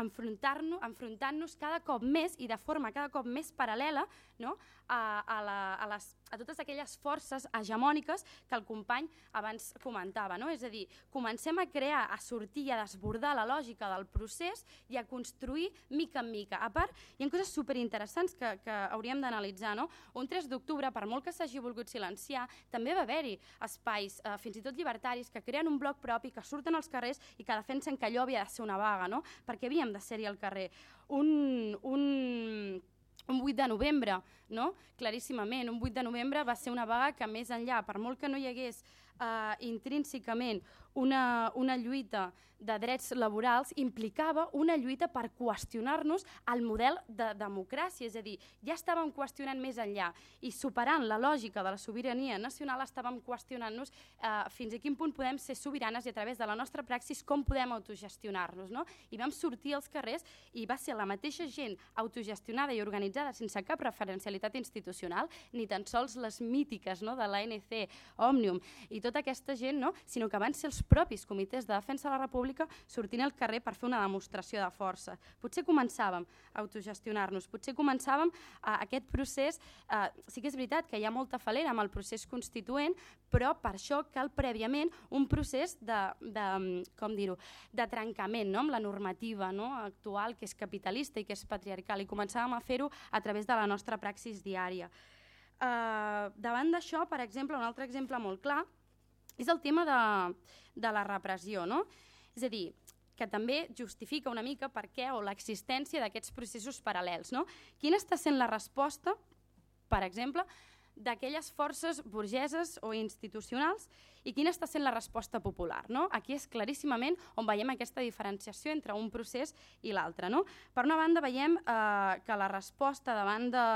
enfrontant-nos enfrontant cada cop més i de forma cada cop més paral·lela no? a, a, la, a, les, a totes aquelles forces hegemòniques que el company abans comentava. No? És a dir, comencem a crear, a sortir i a desbordar la lògica del procés i a construir mica en mica. A part, hi ha coses superinteressants que, que hauríem d'analitzar. No? Un 3 d'octubre, per molt que s'hagi volgut silenciar, també va haver-hi espais, eh, fins i tot llibertaris, que creen un bloc propi, que surten als carrers i que defensen que allò havia de ser una vaga, no? perquè havíem de ser-hi al carrer. Un, un, un 8 de novembre, no? claríssimament, un 8 de novembre va ser una vaga que més enllà, per molt que no hi hagués eh, intrínsecament una, una lluita de drets laborals implicava una lluita per qüestionar-nos el model de democràcia, és a dir, ja estàvem qüestionant més enllà i superant la lògica de la sobirania nacional estàvem qüestionant-nos eh, fins a quin punt podem ser sobiranes i a través de la nostra praxis com podem autogestionar-nos. No? I vam sortir als carrers i va ser la mateixa gent autogestionada i organitzada sense cap referencialitat institucional, ni tan sols les mítiques no? de l'ANC, Òmnium i tota aquesta gent, no? sinó que van ser els propis comitès de defensa de la República sortint al carrer per fer una demostració de força. Potser començàvem a autogestionar-nos, potser començàvem a aquest procés, eh, sí que és veritat que hi ha molta falera amb el procés constituent, però per això cal prèviament un procés de, de com dir-ho, de trencament no? amb la normativa no? actual que és capitalista i que és patriarcal i començàvem a fer-ho a través de la nostra praxis diària. Uh, davant d'això, per exemple, un altre exemple molt clar és el tema de, de la repressió. No? És a dir, que també justifica una mica per què o l'existència d'aquests processos paral·lels. No? Quina està sent la resposta, per exemple, d'aquelles forces burgeses o institucionals i quina està sent la resposta popular. No? Aquí és claríssimament on veiem aquesta diferenciació entre un procés i l'altre. No? Per una banda veiem eh, que la resposta davant de,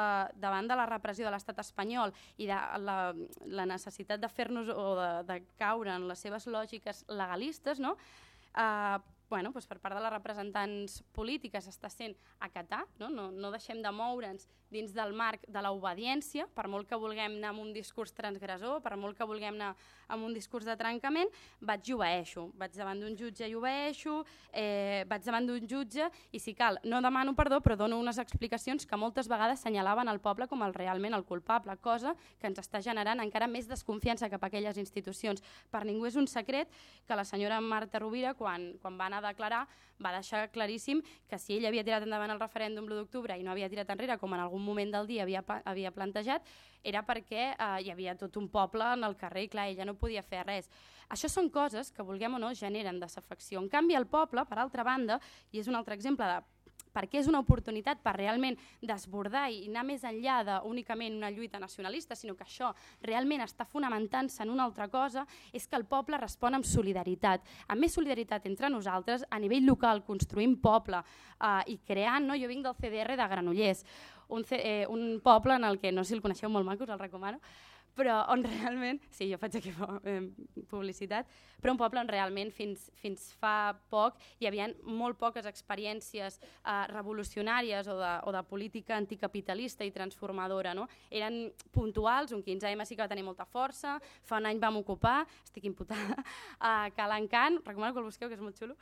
davant de la repressió de l'estat espanyol i de la, la necessitat de fer-nos o de, de caure en les seves lògiques legalistes, no? Eh, bueno, doncs per part de les representants polítiques està sent acatar, no? No, no deixem de moure'ns dins del marc de l'obediència, per molt que vulguem anar amb un discurs transgressor, per molt que vulguem anar amb un discurs de trencament, vaig i obeeixo. Vaig davant d'un jutge i obeeixo, eh, vaig davant d'un jutge i si cal, no demano perdó, però dono unes explicacions que moltes vegades senyalaven el poble com el realment el culpable, cosa que ens està generant encara més desconfiança cap a aquelles institucions. Per ningú és un secret que la senyora Marta Rovira, quan, quan va anar a declarar, va deixar claríssim que si ell havia tirat endavant el referèndum l'1 d'octubre i no havia tirat enrere, com en algun moment del dia havia, havia plantejat, era perquè eh, hi havia tot un poble en el carrer i clar, ella no podia fer res. Això són coses que, vulguem o no, generen desafecció. En canvi, el poble, per altra banda, i és un altre exemple de perquè és una oportunitat per realment desbordar i anar més enllà d'únicament una lluita nacionalista, sinó que això realment està fonamentant-se en una altra cosa, és que el poble respon amb solidaritat. Amb més solidaritat entre nosaltres, a nivell local, construint poble eh, i creant, no? jo vinc del CDR de Granollers, un, eh, un poble en el que, no sé si el coneixeu molt maco, us el recomano, però on realment, sí, jo faig aquí eh, publicitat, però un poble on realment fins, fins fa poc hi havia molt poques experiències eh, revolucionàries o de, o de política anticapitalista i transformadora. No? Eren puntuals, un 15M sí que va tenir molta força, fa un any vam ocupar, estic imputada, a Calancant, recomano que el busqueu, que és molt xulo,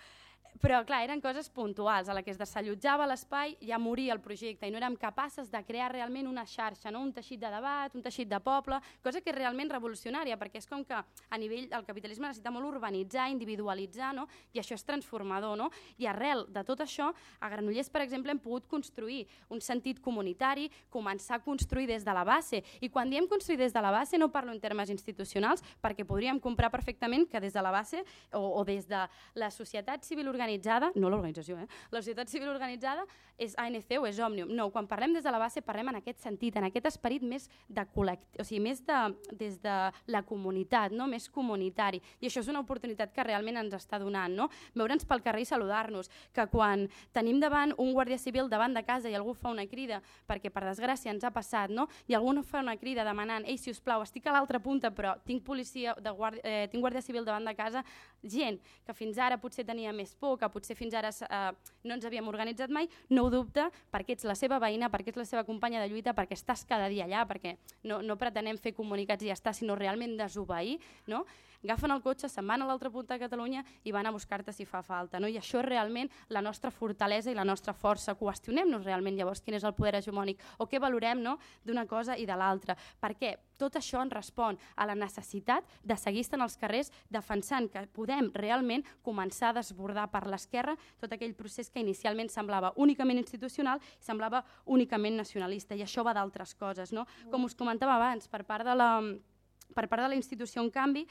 però clar, eren coses puntuals, a la que es desallotjava l'espai, ja moria el projecte i no érem capaces de crear realment una xarxa, no? un teixit de debat, un teixit de poble, cosa que és realment revolucionària, perquè és com que a nivell el capitalisme necessita molt urbanitzar, individualitzar, no? i això és transformador. No? I arrel de tot això, a Granollers, per exemple, hem pogut construir un sentit comunitari, començar a construir des de la base. I quan diem construir des de la base no parlo en termes institucionals, perquè podríem comprar perfectament que des de la base o, o des de la societat civil organitzada organitzada, no l'organització, eh? la societat civil organitzada és ANC o és Òmnium. No, quan parlem des de la base parlem en aquest sentit, en aquest esperit més de col·lect... o sigui, més de, des de la comunitat, no? més comunitari. I això és una oportunitat que realment ens està donant. No? Veure'ns pel carrer i saludar-nos, que quan tenim davant un guàrdia civil davant de casa i algú fa una crida, perquè per desgràcia ens ha passat, no? i algú no fa una crida demanant, ei, si us plau, estic a l'altra punta, però tinc policia, de guàrdia, eh, tinc guàrdia civil davant de casa, gent que fins ara potser tenia més por, que potser fins ara eh, no ens havíem organitzat mai, no ho dubta perquè ets la seva veïna, perquè ets la seva companya de lluita, perquè estàs cada dia allà, perquè no, no pretenem fer comunicats i ja està, sinó realment desobeir, no? agafen el cotxe, se'n van a l'altra punta de Catalunya i van a buscar-te si fa falta. No? I això és realment la nostra fortalesa i la nostra força. Qüestionem-nos realment llavors quin és el poder hegemònic o què valorem no? d'una cosa i de l'altra. Perquè tot això ens respon a la necessitat de seguir estant als carrers defensant que podem realment començar a desbordar per l'esquerra tot aquell procés que inicialment semblava únicament institucional i semblava únicament nacionalista. I això va d'altres coses. No? Com us comentava abans, per part de la, per part de la institució en canvi,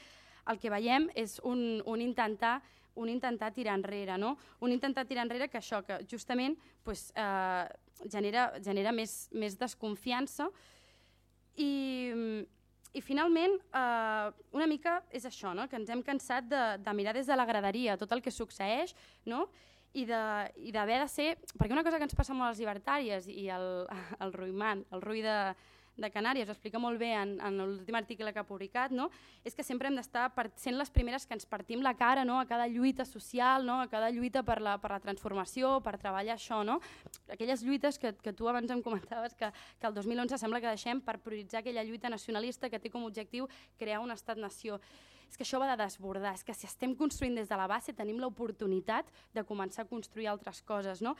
el que veiem és un, un intentar un intentar tirar enrere, no? Un intentar tirar enrere que això, que justament pues, eh, genera, genera més, més desconfiança i, I finalment, eh, una mica és això, no? que ens hem cansat de, de mirar des de la graderia tot el que succeeix no? i d'haver de, i de ser... Perquè una cosa que ens passa molt als llibertàries i el, el Ruiman, el Rui de, de Canàries, ho explica molt bé en, en l'últim article que ha publicat, no? és que sempre hem d'estar sent les primeres que ens partim la cara no? a cada lluita social, no? a cada lluita per la, per la transformació, per treballar això. No? Aquelles lluites que, que tu abans em comentaves que, que el 2011 sembla que deixem per prioritzar aquella lluita nacionalista que té com a objectiu crear un estat-nació és que això va de desbordar, és que si estem construint des de la base tenim l'oportunitat de començar a construir altres coses. No?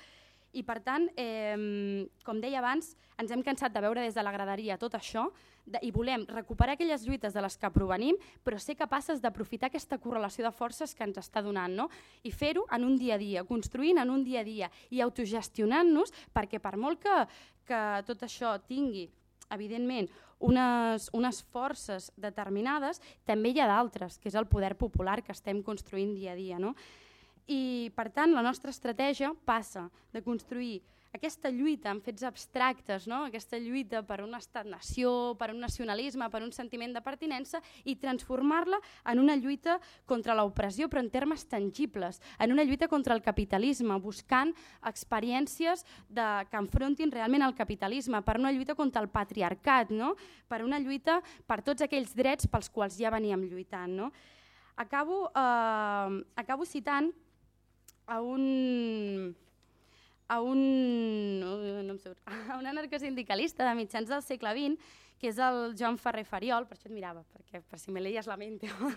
I per tant, eh, com deia abans, ens hem cansat de veure des de la graderia tot això de, i volem recuperar aquelles lluites de les que provenim, però ser capaces d'aprofitar aquesta correlació de forces que ens està donant no? i fer-ho en un dia a dia, construint en un dia a dia i autogestionant-nos perquè per molt que, que tot això tingui evidentment, unes, unes forces determinades, també hi ha d'altres, que és el poder popular que estem construint dia a dia. No? I, per tant, la nostra estratègia passa de construir aquesta lluita en fets abstractes, no? aquesta lluita per un estat-nació, per un nacionalisme, per un sentiment de pertinença i transformar-la en una lluita contra l'opressió, però en termes tangibles, en una lluita contra el capitalisme, buscant experiències de, que enfrontin realment el capitalisme, per una lluita contra el patriarcat, no? per una lluita per tots aquells drets pels quals ja veníem lluitant. No? Acabo, eh, acabo citant a un a un, no em surt, a un anarcosindicalista de mitjans del segle XX, que és el Joan Ferrer Fariol, per això et mirava, perquè per si me leies la mente. uh,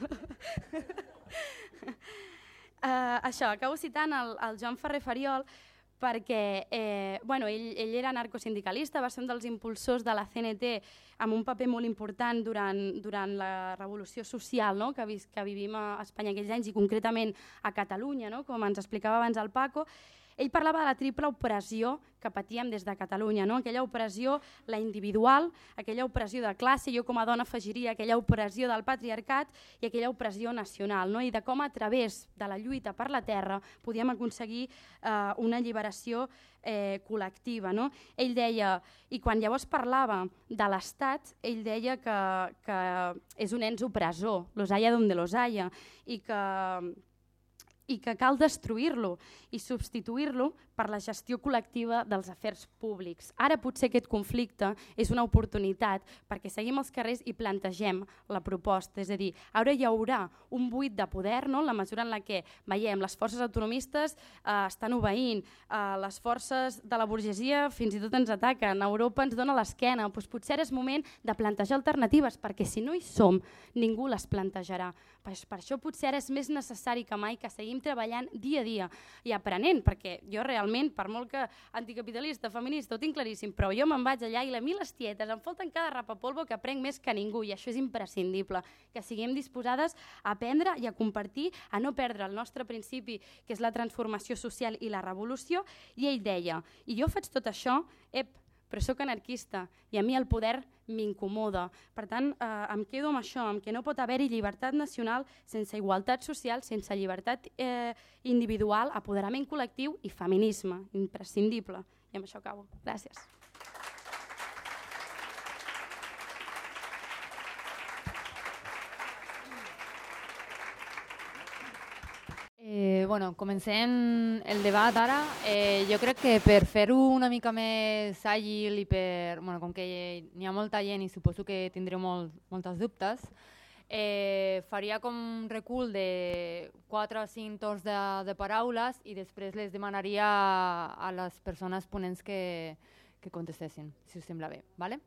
això, acabo citant el, el Joan Ferrer Fariol perquè eh, bueno, ell, ell era narcosindicalista, va ser un dels impulsors de la CNT amb un paper molt important durant, durant la revolució social no? que, vis, que vivim a Espanya aquells anys i concretament a Catalunya, no? com ens explicava abans el Paco, ell parlava de la triple opressió que patíem des de Catalunya, no? aquella opressió, la individual, aquella opressió de classe, jo com a dona afegiria aquella opressió del patriarcat i aquella opressió nacional, no? i de com a través de la lluita per la terra podíem aconseguir eh, una alliberació eh, col·lectiva. No? Ell deia, i quan llavors parlava de l'Estat, ell deia que, que és un ens opressor, los haya donde los haya, i que i que cal destruir-lo i substituir-lo per la gestió col·lectiva dels afers públics. Ara potser aquest conflicte és una oportunitat perquè seguim als carrers i plantegem la proposta, és a dir, ara hi haurà un buit de poder, no? la mesura en la que veiem les forces autonomistes eh, estan obeint, eh, les forces de la burgesia fins i tot ens ataquen, Europa ens dona l'esquena, doncs potser és moment de plantejar alternatives, perquè si no hi som, ningú les plantejarà. Per, per això potser ara és més necessari que mai que seguim treballant dia a dia i aprenent, perquè jo realment per molt que anticapitalista, feminista, ho tinc claríssim, però jo me'n vaig allà i la mi les tietes em falten cada rapapolvo que aprenc més que ningú i això és imprescindible, que siguem disposades a aprendre i a compartir, a no perdre el nostre principi, que és la transformació social i la revolució, i ell deia, i jo faig tot això, ep, però sóc anarquista i a mi el poder m'incomoda. Per tant, eh, em quedo amb això, amb que no pot haver-hi llibertat nacional sense igualtat social, sense llibertat eh, individual, apoderament col·lectiu i feminisme, imprescindible. I amb això acabo. Gràcies. Eh, bueno, comencem el debat ara. Eh, jo crec que per fer-ho una mica més àgil i per... Bueno, com que n'hi ha molta gent i suposo que tindreu molt, moltes dubtes, eh, faria com un recul de 4 o 5 torns de, de paraules i després les demanaria a les persones ponents que, que contestessin, si us sembla bé. ¿vale?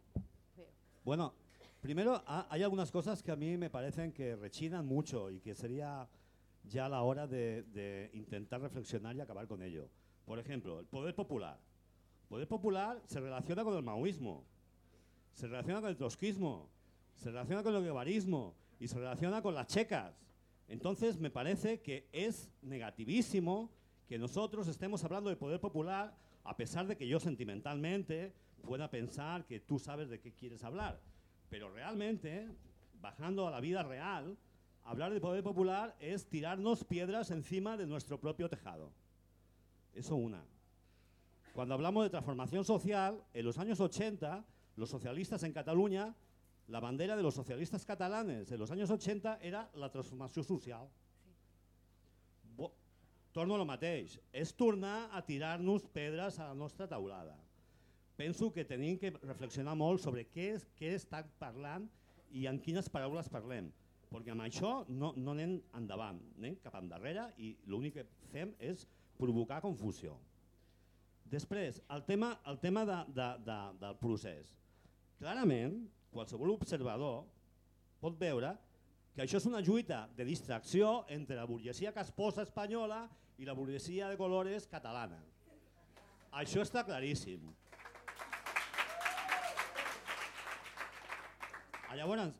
Bueno, primero hay algunas cosas que a mí me parecen que rechinan mucho y que sería ya a la hora de, intentar reflexionar y acabar con ello. Por ejemplo, el poder popular. El poder popular se relaciona con el maoísmo, se relaciona con el trotskismo, se relaciona con el guevarismo y se relaciona con las checas. Entonces me parece que es negativísimo que nosotros estemos hablando de poder popular a pesar de que yo sentimentalmente pueda pensar que tú sabes de qué quieres hablar. Pero realmente, bajando a la vida real, Hablar de poder popular es tirarnos piedras encima de nuestro propio tejado. Eso una. Cuando hablamos de transformación social, en los años 80, los socialistas en Cataluña la bandera de los socialistas catalanes en los años 80 era la transformació social. Bo, torno a lo mateix, és tornar a tirar-nos pedres a la nostra taulada. Penso que tenim que reflexionar molt sobre què, és, què està parlant i en quines paraules parlem, perquè amb això no, no anem endavant, anem cap endarrere i l'únic que fem és provocar confusió. Després, el tema, el tema de, de, de, del procés. Clarament, qualsevol observador pot veure que això és una lluita de distracció entre la burguesia casposa espanyola i la burguesia de colores catalana. Això està claríssim. Llavors,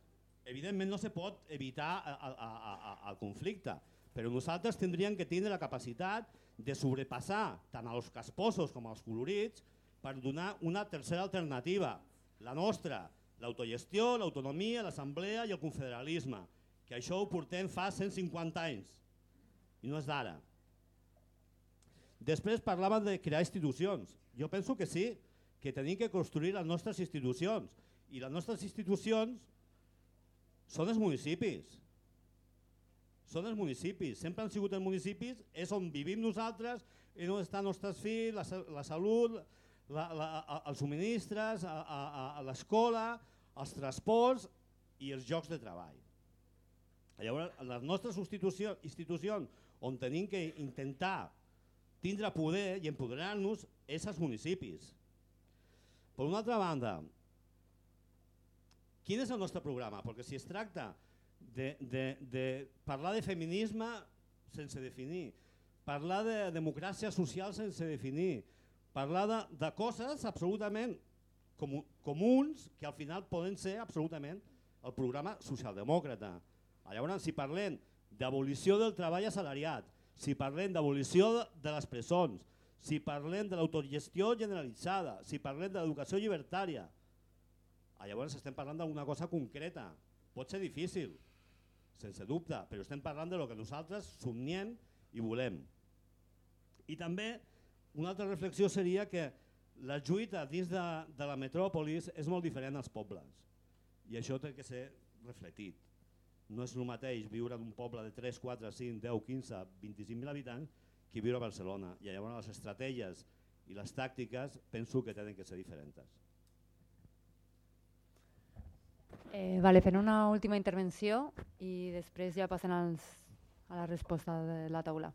evidentment no se pot evitar el, el, el, conflicte, però nosaltres tindríem que tindre la capacitat de sobrepassar tant els casposos com els colorits per donar una tercera alternativa, la nostra, l'autogestió, l'autonomia, l'assemblea i el confederalisme, que això ho portem fa 150 anys i no és d'ara. Després parlava de crear institucions. Jo penso que sí, que tenim que construir les nostres institucions i les nostres institucions són els municipis. Són els municipis, sempre han sigut els municipis, és on vivim nosaltres, i on estan els nostres fills, la, la salut, la, la, els subministres, a, l'escola, els transports i els jocs de treball. Llavors, les nostres institucions on tenim que intentar tindre poder i empoderar-nos és als municipis. Per una altra banda, quin és el nostre programa? Perquè si es tracta de, de, de parlar de feminisme sense definir, parlar de democràcia social sense definir, parlar de, de coses absolutament com, comuns que al final poden ser absolutament el programa socialdemòcrata. Llavors, si parlem d'abolició del treball assalariat, si parlem d'abolició de les presons, si parlem de l'autogestió generalitzada, si parlem de l'educació llibertària, llavors estem parlant d'una cosa concreta. Pot ser difícil, sense dubte, però estem parlant de lo que nosaltres somniem i volem. I també una altra reflexió seria que la lluita dins de, de la metròpolis és molt diferent als pobles i això té que ser reflectit. No és el mateix viure en un poble de 3, 4, 5, 10, 15, 25.000 habitants que viure a Barcelona i llavors les estratègies i les tàctiques penso que tenen que ser diferents. Eh, vale, fent una última intervenció i després ja passen als, a la resposta de la taula.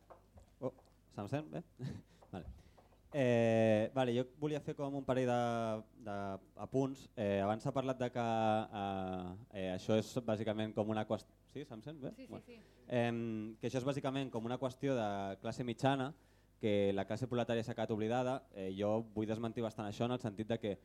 Oh, se'm sent bé? vale. Eh, vale, jo volia fer com un parell d'apunts. Eh, abans s'ha parlat de que eh, eh, això és bàsicament com una qüestió... Sí, se'm sent bé? Sí, sí, sí. Eh, que això és bàsicament com una qüestió de classe mitjana, que la classe proletària s'ha quedat oblidada. Eh, jo vull desmentir bastant això en el sentit de que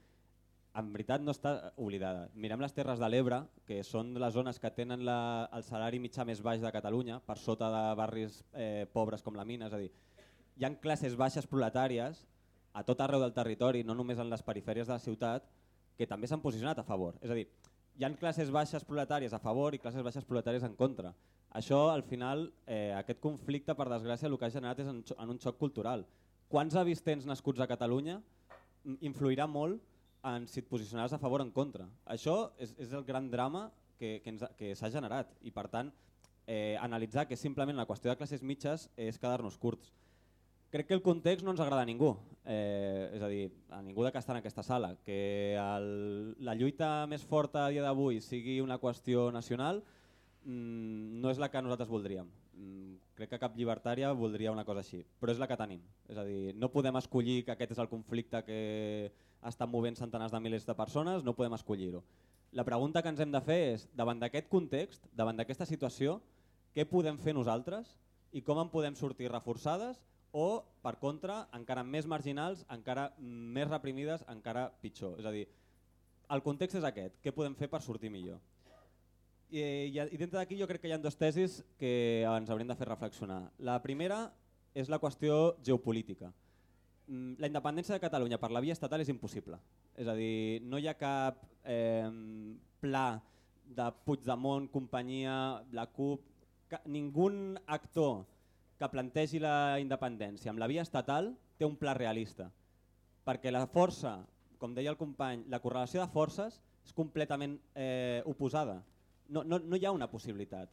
en veritat no està oblidada. Mirem les Terres de l'Ebre, que són les zones que tenen la, el salari mitjà més baix de Catalunya, per sota de barris eh, pobres com la mina, és a dir, hi ha classes baixes proletàries a tot arreu del territori, no només en les perifèries de la ciutat, que també s'han posicionat a favor. És a dir, hi ha classes baixes proletàries a favor i classes baixes proletàries en contra. Això, al final, eh, aquest conflicte, per desgràcia, el que ha generat és en, en un xoc cultural. Quants avis tens nascuts a Catalunya influirà molt en si et posicionaràs a favor o en contra. Això és, és el gran drama que, que, que s'ha generat i per tant eh, analitzar que simplement la qüestió de classes mitges és quedar-nos curts. Crec que el context no ens agrada a ningú, eh, és a dir, a ningú de que està en aquesta sala. Que el, la lluita més forta a dia d'avui sigui una qüestió nacional mmm, no és la que nosaltres voldríem. Mm, crec que cap llibertària voldria una cosa així, però és la que tenim. És a dir, no podem escollir que aquest és el conflicte que estan movent centenars de milers de persones, no podem escollir-ho. La pregunta que ens hem de fer és, davant d'aquest context, davant d'aquesta situació, què podem fer nosaltres i com en podem sortir reforçades o, per contra, encara més marginals, encara més reprimides, encara pitjor. És a dir, el context és aquest, què podem fer per sortir millor? I, i, dintre d'aquí jo crec que hi ha dues tesis que ens haurem de fer reflexionar. La primera és la qüestió geopolítica. Mm, la independència de Catalunya per la via estatal és impossible. És a dir, no hi ha cap eh, pla de Puigdemont, companyia, la CUP, que, ningú actor que plantegi la independència amb la via estatal té un pla realista. Perquè la força com deia el company, la correlació de forces és completament eh, oposada. No, no, no hi ha una possibilitat.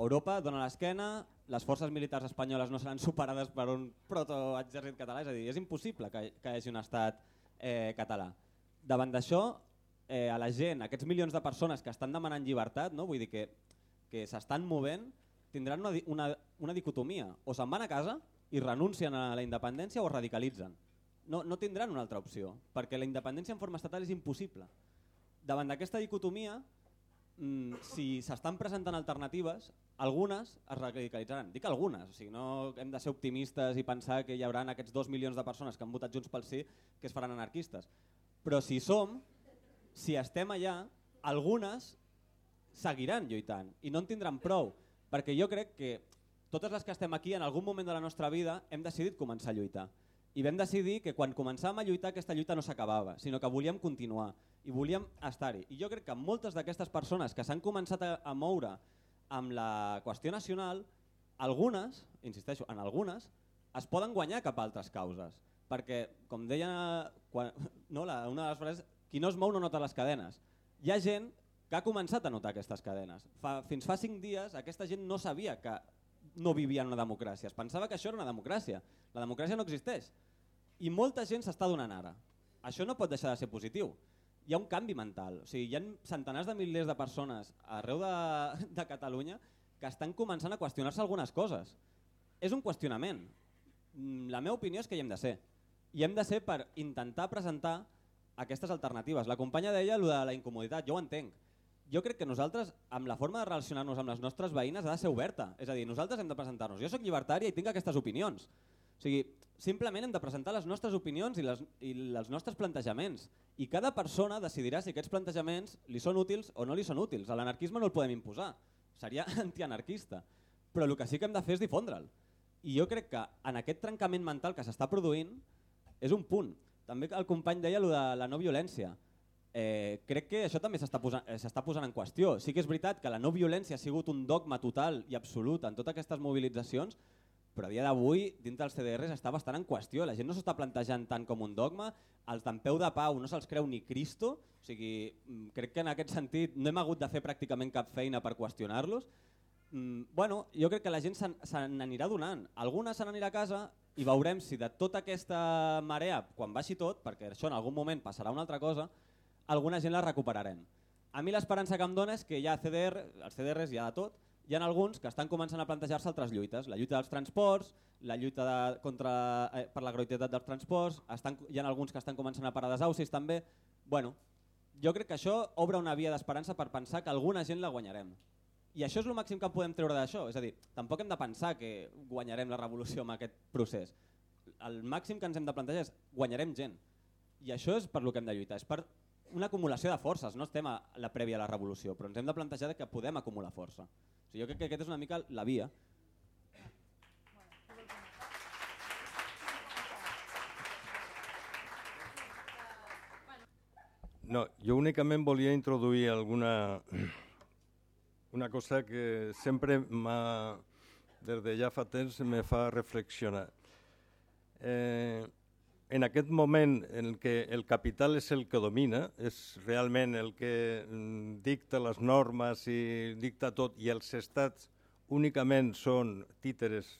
Europa dona l'esquena, les forces militars espanyoles no seran superades per un protoexèrcit català, és a dir, és impossible que, que hi hagi un estat eh, català. Davant d'això, eh, a la gent, aquests milions de persones que estan demanant llibertat, no? vull dir que, que s'estan movent, tindran una, una, una dicotomia. O se'n van a casa i renuncien a la independència o es radicalitzen. No, no tindran una altra opció, perquè la independència en forma estatal és impossible. Davant d'aquesta dicotomia, mm, si s'estan presentant alternatives, algunes es radicalitzaran. Dic algunes, o sigui, no hem de ser optimistes i pensar que hi haurà aquests dos milions de persones que han votat Junts pel Sí que es faran anarquistes. Però si som, si estem allà, algunes seguiran lluitant i no en tindran prou, perquè jo crec que totes les que estem aquí en algun moment de la nostra vida hem decidit començar a lluitar. I vam decidir que quan començàvem a lluitar aquesta lluita no s'acabava, sinó que volíem continuar i volíem estar-hi. I jo crec que moltes d'aquestes persones que s'han començat a, a moure amb la qüestió nacional, algunes, insisteixo, en algunes, es poden guanyar cap a altres causes. Perquè, com deia quan, no, la, una de les frases, qui no es mou no nota les cadenes. Hi ha gent que ha començat a notar aquestes cadenes. Fa, fins fa cinc dies aquesta gent no sabia que no vivia en una democràcia, es pensava que això era una democràcia. La democràcia no existeix. I molta gent s'està donant ara. Això no pot deixar de ser positiu hi ha un canvi mental. O sigui, hi ha centenars de milers de persones arreu de, de Catalunya que estan començant a qüestionar-se algunes coses. És un qüestionament. Mm, la meva opinió és que hi hem de ser. I hem de ser per intentar presentar aquestes alternatives. La companya deia allò de la incomoditat, jo ho entenc. Jo crec que nosaltres, amb la forma de relacionar-nos amb les nostres veïnes, ha de ser oberta. És a dir, nosaltres hem de presentar-nos. Jo sóc llibertària i tinc aquestes opinions. O sigui, simplement hem de presentar les nostres opinions i, les, i els nostres plantejaments i cada persona decidirà si aquests plantejaments li són útils o no li són útils. A l'anarquisme no el podem imposar, seria antianarquista, però el que sí que hem de fer és difondre'l. I jo crec que en aquest trencament mental que s'està produint és un punt. També el company deia lo de la no violència. Eh, crec que això també s'està posant, eh, posant en qüestió. Sí que és veritat que la no violència ha sigut un dogma total i absolut en totes aquestes mobilitzacions, però a dia d'avui dintre dels CDRs està bastant en qüestió, la gent no s'està plantejant tant com un dogma, els d'en peu de pau no se'ls creu ni Cristo, o sigui, mm, crec que en aquest sentit no hem hagut de fer pràcticament cap feina per qüestionar-los. Mm, bueno, jo crec que la gent se n'anirà donant, alguna se n'anirà a casa i veurem si de tota aquesta marea, quan baixi tot, perquè això en algun moment passarà una altra cosa, alguna gent la recuperarem. A mi l'esperança que em dona és que hi ha CDR, els CDRs hi ha de tot, hi ha alguns que estan començant a plantejar-se altres lluites, la lluita dels transports, la lluita de, contra, eh, per la gratuïtat dels transports, estan, hi ha alguns que estan començant a parar desaucis també. Bueno, jo crec que això obre una via d'esperança per pensar que alguna gent la guanyarem. I això és el màxim que podem treure d'això, és a dir, tampoc hem de pensar que guanyarem la revolució amb aquest procés. El màxim que ens hem de plantejar és guanyarem gent. I això és per lo que hem de lluitar, és per una acumulació de forces, no estem a la prèvia a la revolució, però ens hem de plantejar que podem acumular força. O sigui, jo crec que aquesta és una mica la via. No, jo únicament volia introduir alguna una cosa que sempre m'ha, des de ja fa temps, me fa reflexionar. Eh, en aquest moment en què el capital és el que domina, és realment el que mm, dicta les normes i dicta tot, i els estats únicament són títeres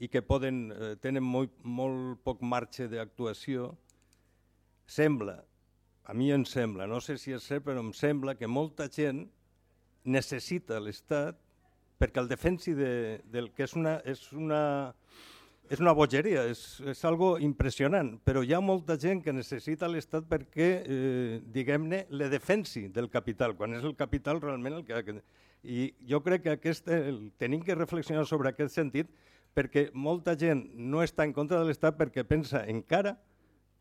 i que poden, eh, tenen molt, molt poc marge d'actuació, sembla, a mi em sembla, no sé si és cert, però em sembla que molta gent necessita l'Estat perquè el defensi de, del que és una, és una és una bogeria, és, és algo impressionant, però hi ha molta gent que necessita l'Estat perquè, eh, diguem-ne, le defensi del capital, quan és el capital realment el que... I jo crec que aquest, el, tenim que reflexionar sobre aquest sentit perquè molta gent no està en contra de l'Estat perquè pensa encara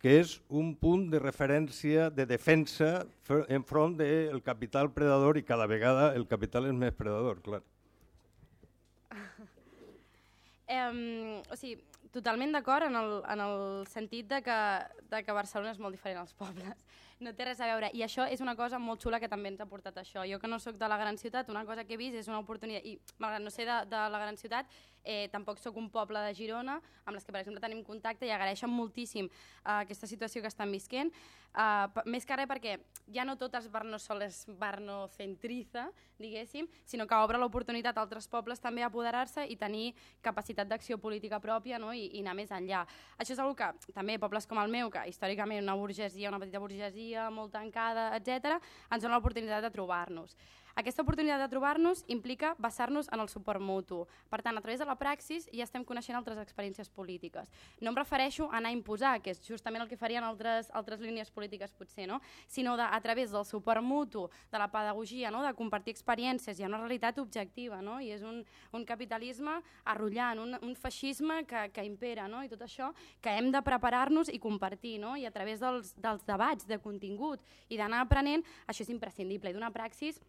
que és un punt de referència, de defensa enfront del capital predador i cada vegada el capital és més predador, clar. Eh, o sigui, totalment d'acord en, el, en el sentit de que, de que Barcelona és molt diferent als pobles. No té res a veure. I això és una cosa molt xula que també ens ha portat això. Jo que no sóc de la gran ciutat, una cosa que he vist és una oportunitat, i malgrat no sé de, de la gran ciutat, eh, tampoc sóc un poble de Girona, amb les que per exemple tenim contacte i agraeixen moltíssim uh, aquesta situació que estan visquent, uh, més que res perquè ja no tot és Barnosol és barnocentriza, diguéssim, sinó que obre l'oportunitat a altres pobles també a apoderar-se i tenir capacitat d'acció política pròpia no? I, i anar més enllà. Això és una que també pobles com el meu, que històricament una burgesia, una petita burgesia molt tancada, etc, ens donen l'oportunitat de trobar-nos. Aquesta oportunitat de trobar-nos implica basar-nos en el suport mutu. Per tant, a través de la praxis ja estem coneixent altres experiències polítiques. No em refereixo a anar a imposar, que és justament el que farien altres, altres línies polítiques potser, no? sinó de, a través del suport mutu, de la pedagogia, no? de compartir experiències. Hi ha una realitat objectiva no? i és un, un capitalisme arrollant, un, un feixisme que, que impera no? i tot això que hem de preparar-nos i compartir no? i a través dels, dels debats de contingut i d'anar aprenent, això és imprescindible i d'una praxis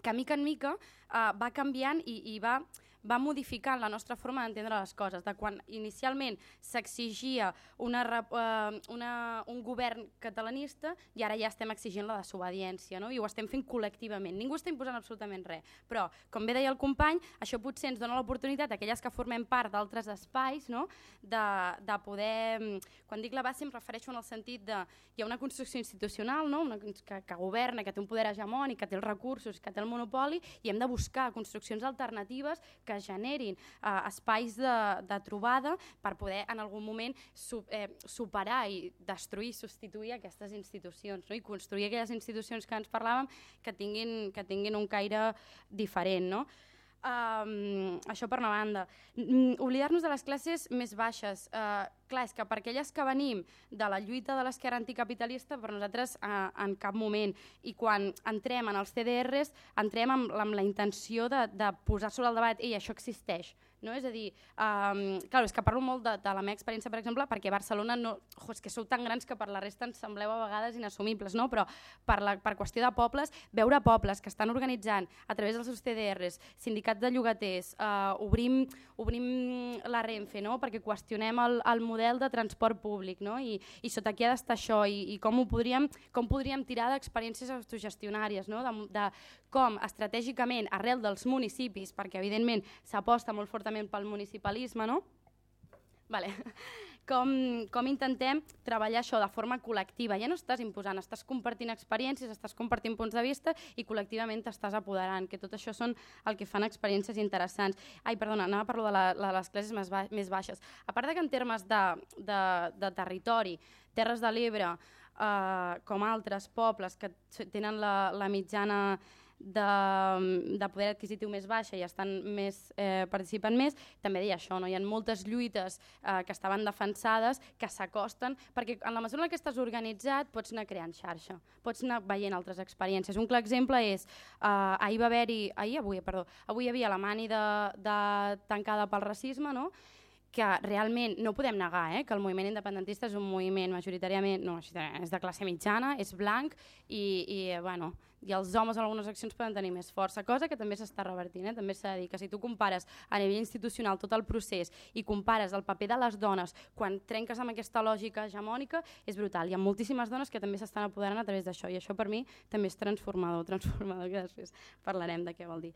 que mica en mica uh, va canviant i, i va va modificant la nostra forma d'entendre les coses, de quan inicialment s'exigia uh, una, un govern catalanista i ara ja estem exigint la desobediència no? i ho estem fent col·lectivament. Ningú està imposant absolutament res, però, com bé deia el company, això potser ens dona l'oportunitat, aquelles que formem part d'altres espais, no? de, de poder... Quan dic la base em refereixo en el sentit de hi ha una construcció institucional no? una, que, que governa, que té un poder hegemònic, que té els recursos, que té el monopoli, i hem de buscar construccions alternatives que generin eh, espais de, de trobada per poder en algun moment su, eh, superar i destruir, substituir aquestes institucions no? i construir aquelles institucions que ens parlàvem que tinguin, que tinguin un caire diferent. No? Um, això per una banda. Oblidar-nos de les classes més baixes. Uh, clar, és que per aquelles que venim de la lluita de l'esquerra anticapitalista, per nosaltres uh, en cap moment. I quan entrem en els CDRs, entrem amb, amb la intenció de, de posar sobre el debat, ei, això existeix. No? És a dir, um, clar, és que parlo molt de, de la meva experiència, per exemple, perquè Barcelona, no, jo, és que sou tan grans que per la resta ens sembleu a vegades inassumibles, no? però per, la, per qüestió de pobles, veure pobles que estan organitzant a través dels seus CDRs, sindicats de llogaters, uh, obrim, obrim la Renfe, no? perquè qüestionem el, el model de transport públic no? I, i sota aquí ha d'estar això i, i com, ho podríem, com podríem tirar d'experiències autogestionàries, no? de, de com estratègicament arrel dels municipis, perquè evidentment s'aposta molt fort fortament pel municipalisme, no? Vale. Com, com intentem treballar això de forma col·lectiva. Ja no estàs imposant, estàs compartint experiències, estàs compartint punts de vista i col·lectivament t'estàs apoderant, que tot això són el que fan experiències interessants. Ai, perdona, anava a parlar de, la, de les classes més, ba més baixes. A part de que en termes de, de, de territori, Terres de l'Ebre, eh, com altres pobles que tenen la, la mitjana de, de poder adquisitiu més baixa i estan més, eh, participen més, també deia això, no? hi ha moltes lluites eh, que estaven defensades que s'acosten, perquè en la mesura en què estàs organitzat pots anar creant xarxa, pots anar veient altres experiències. Un clar exemple és, eh, ahir va haver-hi, ahir, avui, perdó, avui hi havia la mani de, de tancada pel racisme, no? Que realment no podem negar eh, que el moviment independentista és un moviment majoritàriament, no, és de classe mitjana, és blanc i, i bueno, i els homes en algunes accions poden tenir més força, cosa que també s'està revertint. Eh? També s'ha de dir que si tu compares a nivell institucional tot el procés i compares el paper de les dones quan trenques amb aquesta lògica hegemònica, és brutal. Hi ha moltíssimes dones que també s'estan apoderant a través d'això i això per mi també és transformador, transformador que després parlarem de què vol dir.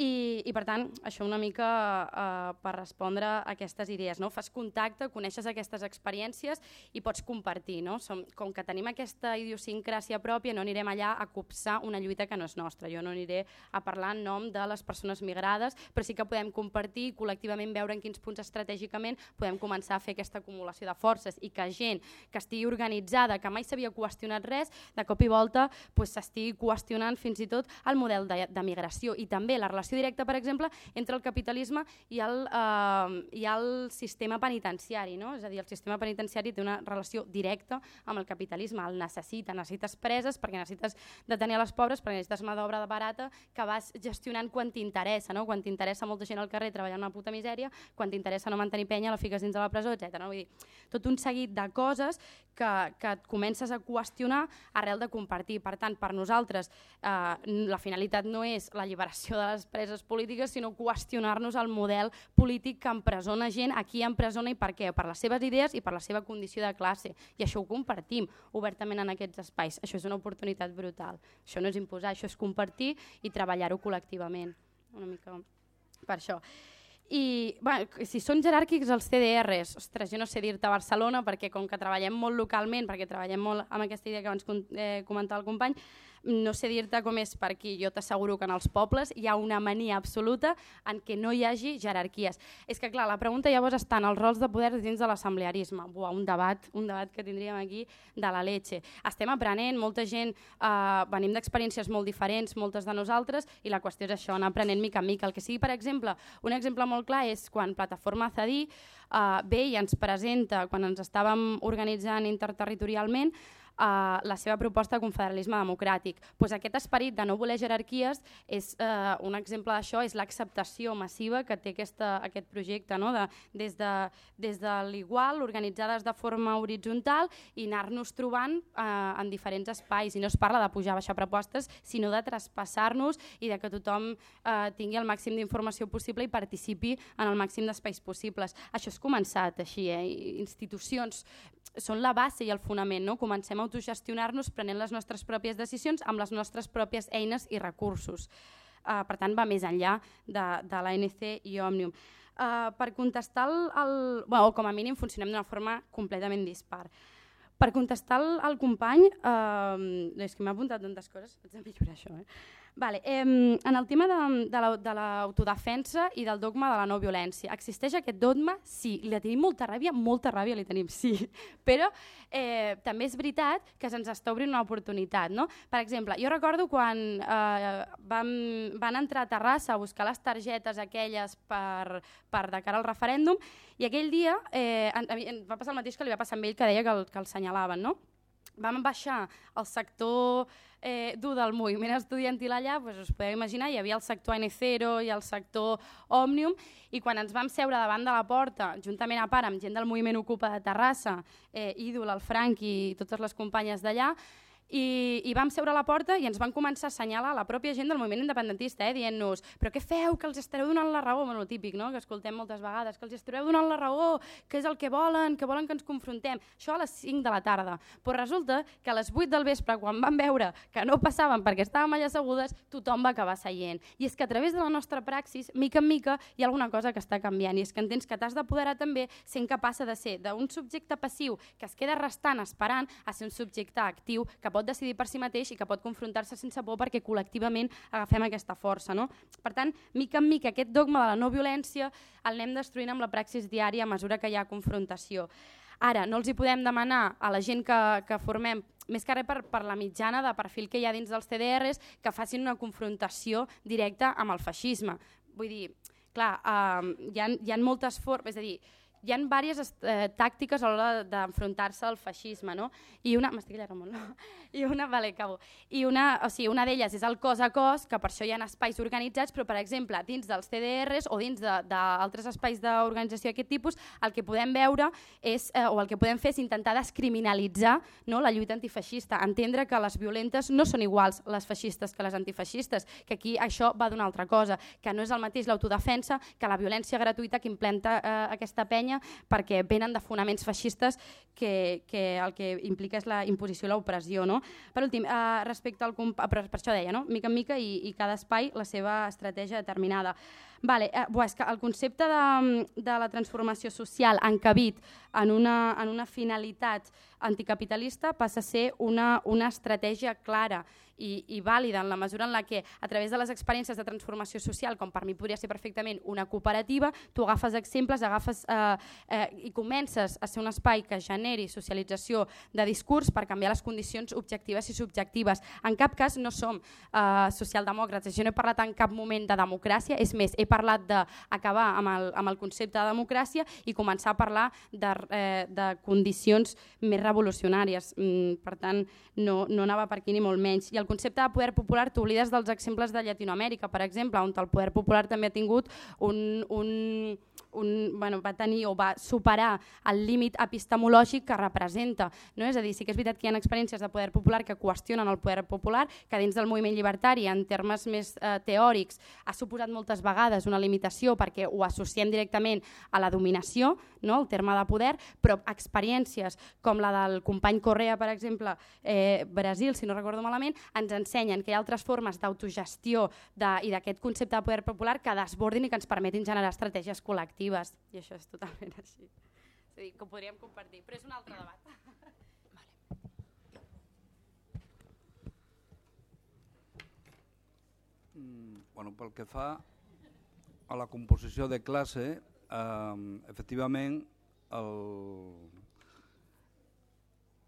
I, I per tant, això una mica eh, per respondre a aquestes idees. No? Fas contacte, coneixes aquestes experiències i pots compartir. No? Som, com que tenim aquesta idiosincràsia pròpia, no anirem allà a copsar una lluita que no és nostra. Jo no aniré a parlar en nom de les persones migrades, però sí que podem compartir i col·lectivament veure en quins punts estratègicament podem començar a fer aquesta acumulació de forces i que gent que estigui organitzada, que mai s'havia qüestionat res, de cop i volta s'estigui pues, qüestionant fins i tot el model de, de migració i també la relació relació directa, per exemple, entre el capitalisme i el, eh, i el sistema penitenciari. No? És a dir, el sistema penitenciari té una relació directa amb el capitalisme, el necessita, necessites preses perquè necessites detenir les pobres, perquè necessites mà d'obra barata que vas gestionant quan t'interessa, no? quan t'interessa molta gent al carrer treballant una puta misèria, quan t'interessa no mantenir penya, la fiques dins de la presó, etc. No? Vull dir, tot un seguit de coses que, que et comences a qüestionar arrel de compartir. Per tant, per nosaltres eh, la finalitat no és la lliberació de les preses polítiques, sinó qüestionar-nos el model polític que empresona gent, aquí empresona i per què? Per les seves idees i per la seva condició de classe. I això ho compartim obertament en aquests espais. Això és una oportunitat brutal. Això no és imposar, això és compartir i treballar-ho col·lectivament. Una mica per això. I bueno, si són jeràrquics els CDRs, ostres, jo no sé dir-te Barcelona perquè com que treballem molt localment, perquè treballem molt amb aquesta idea que abans eh, comentava el company, no sé dir-te com és per aquí, jo t'asseguro que en els pobles hi ha una mania absoluta en què no hi hagi jerarquies. És que clar, la pregunta llavors està en els rols de poder dins de l'assemblearisme. Buah, un debat, un debat que tindríem aquí de la leche. Estem aprenent, molta gent, eh, venim d'experiències molt diferents, moltes de nosaltres, i la qüestió és això, anar aprenent mica en mica. El que sigui, per exemple, un exemple molt clar és quan Plataforma Cedí eh, ve i ens presenta, quan ens estàvem organitzant interterritorialment, uh, la seva proposta de confederalisme democràtic. Pues aquest esperit de no voler jerarquies és uh, un exemple d'això, és l'acceptació massiva que té aquesta, aquest projecte, no? de, des de, des de l'igual, organitzades de forma horitzontal i anar-nos trobant uh, en diferents espais. I no es parla de pujar baixar propostes, sinó de traspassar-nos i de que tothom uh, tingui el màxim d'informació possible i participi en el màxim d'espais possibles. Això és començat així, eh? institucions són la base i el fonament, no? comencem a autogestionar-nos prenent les nostres pròpies decisions amb les nostres pròpies eines i recursos. Uh, per tant, va més enllà de, de l'ANC i Òmnium. Uh, per contestar el, el... Bueno, com a mínim funcionem d'una forma completament dispar. Per contestar al company, uh, és que m'ha apuntat tantes coses, haig de millorar això. Eh? Vale, eh, en el tema de, de l'autodefensa la, i del dogma de la no violència, existeix aquest dogma? Sí, li tenim molta ràbia, molta ràbia li tenim, sí, però eh, també és veritat que se'ns està obrint una oportunitat. No? Per exemple, jo recordo quan eh, vam, van entrar a Terrassa a buscar les targetes aquelles per, per de cara al referèndum i aquell dia eh, en, va passar el mateix que li va passar amb ell que deia que el, que el senyalaven. No? Vam baixar al sector eh, dur del moviment estudiantil allà, doncs us podeu imaginar, hi havia el sector N0 i el sector Òmnium, i quan ens vam seure davant de la porta, juntament a part amb gent del moviment Ocupa de Terrassa, eh, Ídol, el Frank i totes les companyes d'allà, i, i vam seure a la porta i ens van començar a assenyalar la pròpia gent del moviment independentista, eh, dient-nos però què feu, que els estareu donant la raó, bueno, típic, no? que escoltem moltes vegades, que els estareu donant la raó, que és el que volen, que volen que ens confrontem. Això a les 5 de la tarda. Però resulta que a les 8 del vespre, quan van veure que no passaven perquè estàvem allà assegudes, tothom va acabar seient. I és que a través de la nostra praxis, mica en mica, hi ha alguna cosa que està canviant i és que entens que t'has d'apoderar també sent capaç de ser d'un subjecte passiu que es queda restant esperant a ser un subjecte actiu que pot pot decidir per si mateix i que pot confrontar-se sense por perquè col·lectivament agafem aquesta força. No? Per tant, mica en mica aquest dogma de la no violència el anem destruint amb la praxis diària a mesura que hi ha confrontació. Ara, no els hi podem demanar a la gent que, que formem més que res per, per la mitjana de perfil que hi ha dins dels CDRs, que facin una confrontació directa amb el feixisme. Vull dir, clar, eh, hi, ha, hi ha moltes formes, és a dir, hi ha diverses eh, tàctiques a l'hora d'enfrontar-se al feixisme, no? I una... M'estic allargant molt, no? I una... Vale, acabo. I una, o sigui, una d'elles és el cos a cos, que per això hi ha espais organitzats, però, per exemple, dins dels CDRs o dins d'altres espais d'organització d'aquest tipus, el que podem veure és, eh, o el que podem fer és intentar descriminalitzar no, la lluita antifeixista, entendre que les violentes no són iguals les feixistes que les antifeixistes, que aquí això va d'una altra cosa, que no és el mateix l'autodefensa que la violència gratuïta que implanta eh, aquesta penya Espanya perquè venen de fonaments feixistes que, que el que implica és la imposició i l'opressió. No? Per últim, eh, respecte al... Per, per això deia, no? mica en mica i, i cada espai la seva estratègia determinada. Vale, eh, bo, és que el concepte de, de la transformació social encabit en una, en una finalitat anticapitalista passa a ser una, una estratègia clara i, i vàlida en la mesura en la que a través de les experiències de transformació social, com per mi podria ser perfectament una cooperativa, tu agafes exemples agafes, eh, eh, i comences a ser un espai que generi socialització de discurs per canviar les condicions objectives i subjectives. En cap cas no som eh, socialdemòcrates, jo no he parlat en cap moment de democràcia, és més, he parlat d'acabar amb, el, amb el concepte de democràcia i començar a parlar de, eh, de condicions més revolucionàries. Mm, per tant, no, no anava per aquí ni molt menys. I el concepte de poder popular t'oblides dels exemples de Llatinoamèrica, per exemple, on el poder popular també ha tingut un, un, un, bueno, va tenir o va superar el límit epistemològic que representa. No? És a dir, sí que és veritat que hi ha experiències de poder popular que qüestionen el poder popular, que dins del moviment llibertari, en termes més eh, teòrics, ha suposat moltes vegades una limitació perquè ho associem directament a la dominació, no? el terme de poder, però experiències com la del company Correa, per exemple, eh, Brasil, si no recordo malament, ens ensenyen que hi ha altres formes d'autogestió i d'aquest concepte de poder popular que desbordin i que ens permetin generar estratègies col·lectives. I això és totalment així. És a dir, que ho podríem compartir, però és un altre debat. Mm, bueno, pel que fa a la composició de classe, eh, efectivament el,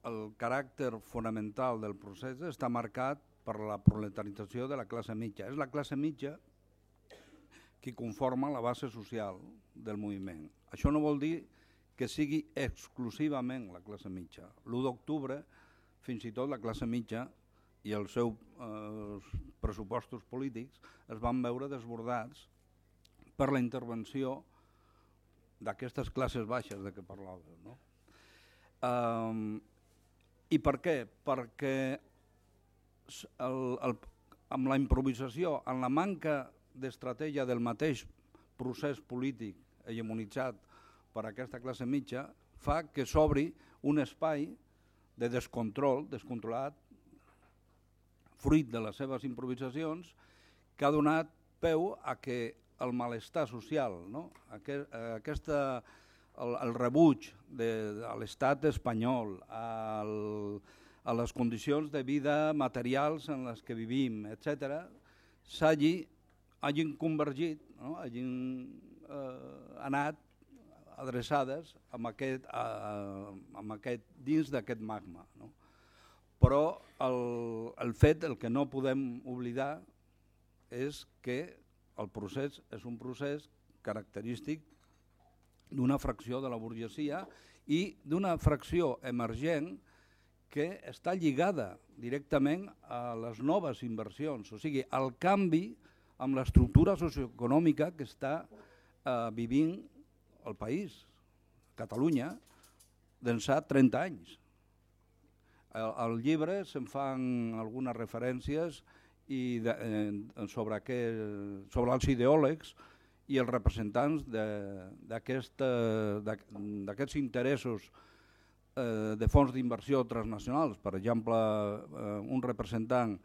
el caràcter fonamental del procés està marcat per la proletarització de la classe mitja. És la classe mitja qui conforma la base social del moviment. Això no vol dir que sigui exclusivament la classe mitja. L'1 d'octubre, fins i tot la classe mitja i els seus eh, pressupostos polítics es van veure desbordats per la intervenció d'aquestes classes baixes de què parlaves. No? Um, I per què? Perquè el, el, amb la improvisació, amb la manca d'estratègia del mateix procés polític hegemonitzat per aquesta classe mitja, fa que s'obri un espai de descontrol, descontrolat, fruit de les seves improvisacions, que ha donat peu a que el malestar social, no? Aquesta, el, el rebuig de, de l'estat espanyol, al, a les condicions de vida materials en les que vivim, etc., s'hagi hagin convergit, no? hagin eh, anat adreçades amb aquest, eh, amb aquest, dins d'aquest magma. No? però el, el fet, el que no podem oblidar, és que el procés és un procés característic d'una fracció de la burgesia i d'una fracció emergent que està lligada directament a les noves inversions, o sigui, al canvi amb l'estructura socioeconòmica que està eh, vivint el país, Catalunya, d'ençà 30 anys. Al, llibre se'n fan algunes referències i de, eh, sobre, aquest, sobre els ideòlegs i els representants d'aquests interessos eh, de fons d'inversió transnacionals. Per exemple, eh, un representant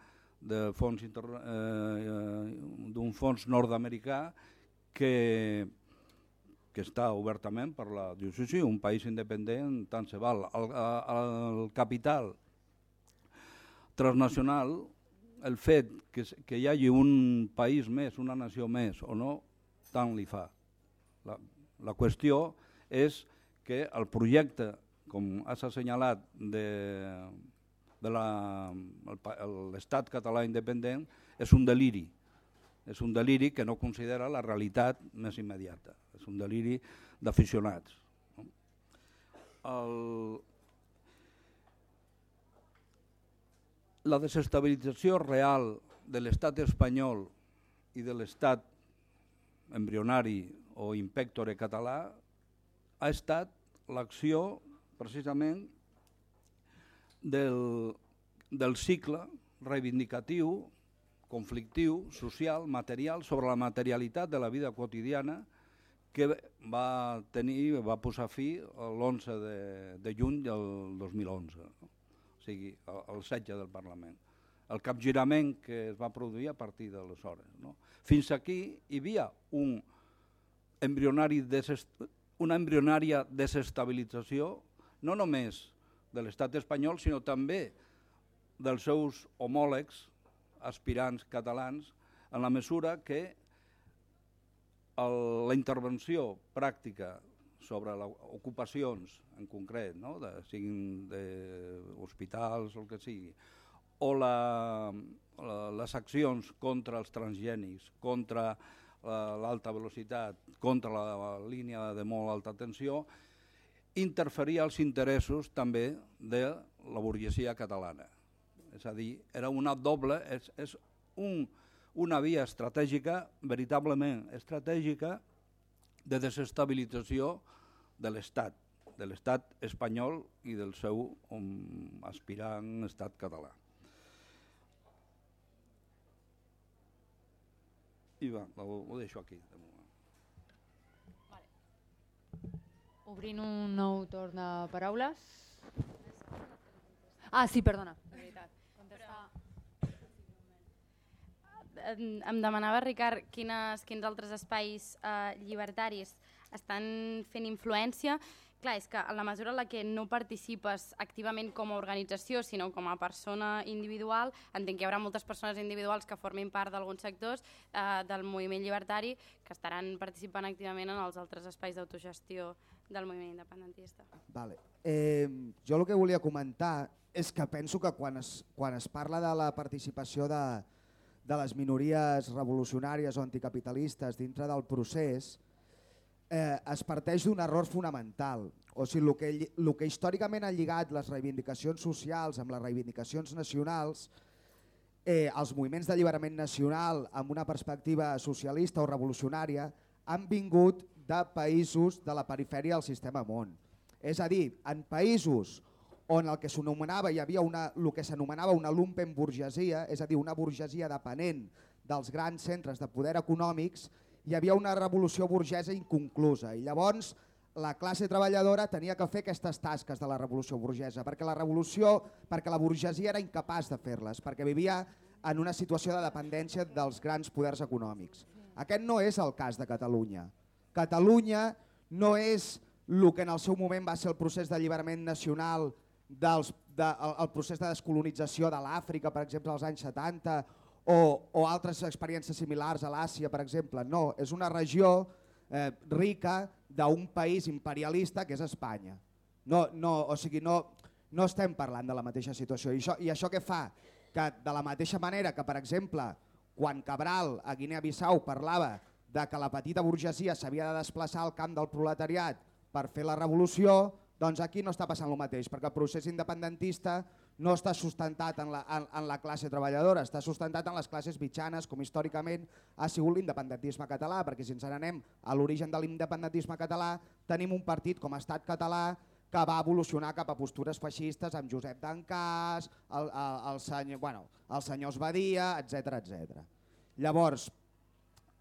fons inter, eh, d'un fons nord-americà que, que està obertament per la... Diu, sí, sí, un país independent tant se val. El, el capital transnacional el fet que, que hi hagi un país més, una nació més o no, tant li fa. La, la qüestió és que el projecte, com has assenyalat, de, de l'estat català independent és un deliri. És un deliri que no considera la realitat més immediata. És un deliri d'aficionats. El, la desestabilització real de l'estat espanyol i de l'estat embrionari o impectore català ha estat l'acció precisament del, del cicle reivindicatiu, conflictiu, social, material, sobre la materialitat de la vida quotidiana que va tenir, va posar fi l'11 de, de juny del 2011. No? sigui, el, el setge del Parlament. El capgirament que es va produir a partir d'aleshores. No? Fins aquí hi havia un embrionari una embrionària desestabilització no només de l'estat espanyol, sinó també dels seus homòlegs aspirants catalans en la mesura que el, la intervenció pràctica sobre ocupacions en concret, no? de, siguin d'hospitals o el que sigui, o la, la, les accions contra els transgènics, contra l'alta velocitat, contra la, la línia de molt alta tensió, interferia als interessos també de la burguesia catalana. És a dir, era una doble, és, és un, una via estratègica, veritablement estratègica, de desestabilització de l'Estat, de l'estat espanyol i del seu um, aspirant estat català. I va, ho, ho deixo aquí. De moment. Obrint un nou torn de paraules. Ah, sí, perdona. De veritat. Em demanava, Ricard, quines, quins altres espais eh, llibertaris estan fent influència. Clar, és que en la mesura en la que no participes activament com a organització, sinó com a persona individual, entenc que hi haurà moltes persones individuals que formin part d'alguns sectors eh, del moviment llibertari que estaran participant activament en els altres espais d'autogestió del moviment independentista. Vale. Eh, jo el que volia comentar és que penso que quan es, quan es parla de la participació de, de les minories revolucionàries o anticapitalistes dintre del procés, eh, es parteix d'un error fonamental. O sigui, el que, el que històricament ha lligat les reivindicacions socials amb les reivindicacions nacionals, eh, els moviments d'alliberament nacional amb una perspectiva socialista o revolucionària han vingut de països de la perifèria del sistema món. És a dir, en països on el que s'anomenava hi havia una, el que s'anomenava una lumpen burgesia, és a dir, una burgesia depenent dels grans centres de poder econòmics, hi havia una revolució burgesa inconclusa i llavors la classe treballadora tenia que fer aquestes tasques de la revolució burgesa perquè la revolució, perquè la burgesia era incapaç de fer-les, perquè vivia en una situació de dependència dels grans poders econòmics. Aquest no és el cas de Catalunya. Catalunya no és el que en el seu moment va ser el procés d'alliberament nacional, dels, de, el, el procés de descolonització de l'Àfrica, per exemple, als anys 70, o, o altres experiències similars a l'Àsia, per exemple. No, és una regió eh, rica d'un país imperialista que és Espanya. No, no, o sigui, no, no estem parlant de la mateixa situació. I això, I això què fa? Que de la mateixa manera que, per exemple, quan Cabral a Guinea-Bissau parlava de que la petita burgesia s'havia de desplaçar al camp del proletariat per fer la revolució, doncs aquí no està passant el mateix, perquè el procés independentista no està sustentat en la, en, en la classe treballadora, està sustentat en les classes mitjanes, com històricament ha sigut l'independentisme català, perquè si ens n'anem a l'origen de l'independentisme català, tenim un partit com a estat català que va evolucionar cap a postures feixistes amb Josep d'Encàs, el, el, el, senyor, bueno, els senyors Badia, etc etc. Llavors,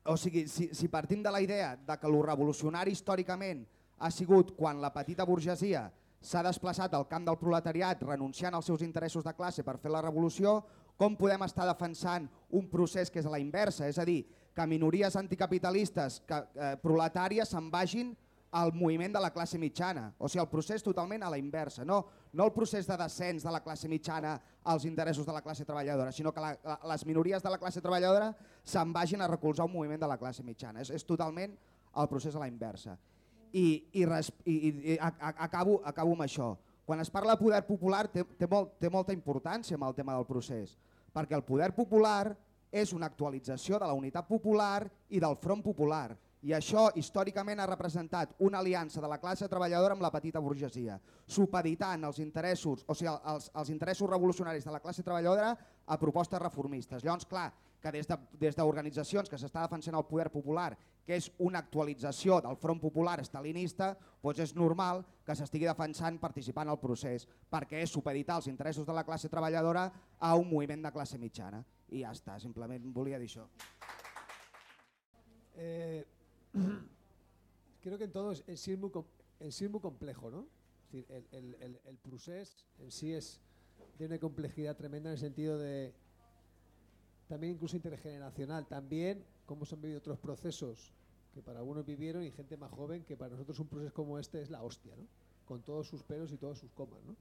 o sigui, si, si partim de la idea de que lo revolucionari històricament ha sigut quan la petita burgesia s'ha desplaçat al camp del proletariat renunciant als seus interessos de classe per fer la revolució, com podem estar defensant un procés que és a la inversa, és a dir, que minories anticapitalistes que, eh, proletàries se'n vagin al moviment de la classe mitjana, o sigui, el procés totalment a la inversa, no, no el procés de descens de la classe mitjana als interessos de la classe treballadora, sinó que la, la, les minories de la classe treballadora se'n vagin a recolzar un moviment de la classe mitjana. És, és totalment el procés a la inversa. I, i, i, i a- a- acabo, acabo amb això. Quan es parla de poder popular té, té, molt, té molta importància amb el tema del procés, perquè el poder popular és una actualització de la unitat popular i del front popular. I això històricament ha representat una aliança de la classe treballadora amb la petita burgesia, supeditant els interessos, o sigui, els, els interessos revolucionaris de la classe treballadora a propostes reformistes. Llavors, clar, que des de- d'organitzacions que s'està defensant el poder popular, que és una actualització del front popular estalinista, doncs és normal que s'estigui defensant participant al procés, perquè és supeditar els interessos de la classe treballadora a un moviment de classe mitjana. I ja està, simplement volia dir això. Eh, creo que en todo es, en sí es muy, sí es muy complejo, ¿no? Es decir, el, el, el, el procés en sí es de una complejidad tremenda en el sentido de también incluso intergeneracional, también cómo se han vivido otros procesos que para algunos vivieron y gente más joven que para nosotros un proceso como este es la hostia, ¿no? Con todos sus peros y todos sus comas, ¿no?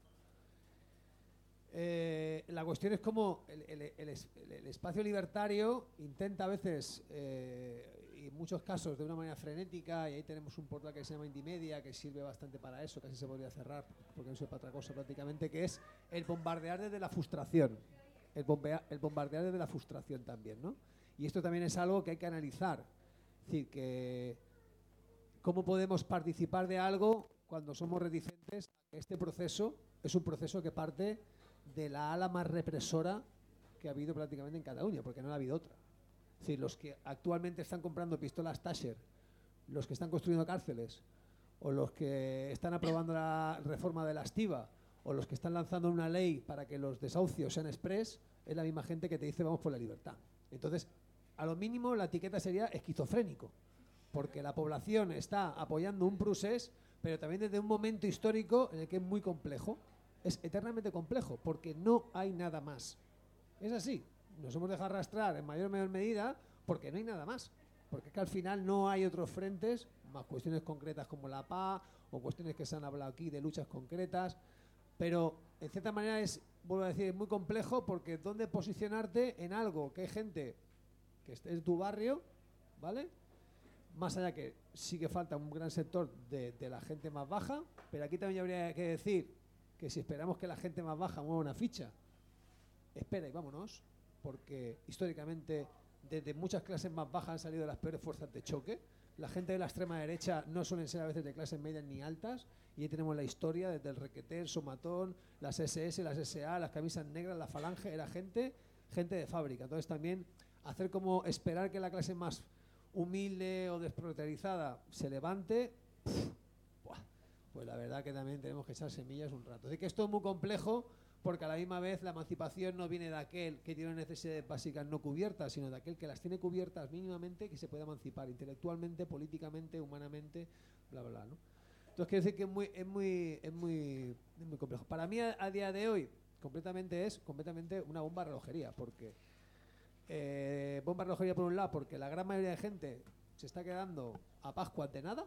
Eh, la cuestión es cómo el- el espacio libertario intenta a veces, eh, y en muchos casos de una manera frenética, y ahí tenemos un portal que se llama Indimedia, que sirve bastante para eso, casi se podría cerrar, porque no sirve para otra cosa prácticamente, que es el bombardear desde la frustración. El, bombea- el bombardear desde la frustración también, ¿no? Y esto también es algo que hay que analizar. Es decir, que cómo podemos participar de algo cuando somos reticentes a que este proceso es un proceso que parte de la ala más represora que ha habido prácticamente en Cataluña, porque no ha habido otra. Es decir, los que actualmente están comprando pistolas Tasher, los que están construyendo cárceles, o los que están aprobando la reforma de la estiva, o los que están lanzando una ley para que los desahucios sean express, es la misma gente que te dice vamos por la libertad. Entonces, a lo mínimo la etiqueta sería esquizofrénico, porque la población está apoyando un procés, pero también desde un momento histórico en el que es muy complejo, es eternamente complejo, porque no hay nada más. Es así, nos hemos dejado arrastrar en mayor o menor medida porque no hay nada más. Porque es que al final no hay otros frentes, más cuestiones concretas como la PA o cuestiones que se han hablado aquí de luchas concretas, pero en cierta manera es, vuelvo a decir, es muy complejo porque dónde posicionarte en algo que hay gente que en tu barrio, ¿vale? Más allá que sí que falta un gran sector de la gente más baja, pero aquí también habría que decir que si esperamos que la gente más baja mueva una ficha, espera y vámonos, porque históricamente desde muchas clases más bajas han salido las peores fuerzas de choque. La gente de la extrema derecha no suelen ser a veces de clases medias ni altas, y ahí tenemos la historia desde el requeté, el somatón, las SS, las SA, las camisas negras, la falange, era gente, gente de fábrica. Entonces también hacer como esperar que la clase más humilde o desproletarializada se levante, pues la verdad que también tenemos que echar semillas un rato. Así que esto es muy complejo porque a la misma vez la emancipación no viene de aquel que tiene necesidades básicas no cubiertas, sino de aquel que las tiene cubiertas mínimamente que se puede emancipar intelectualmente, políticamente, humanamente, bla, bla, bla. ¿no? Entonces quiero decir que es muy, es muy, es muy, muy complejo. Para mí a, a día de hoy completamente es completamente una bomba de relojería, porque eh, bomba de relojería por un lado, porque la gran mayoría de gente se está quedando a Pascua de nada,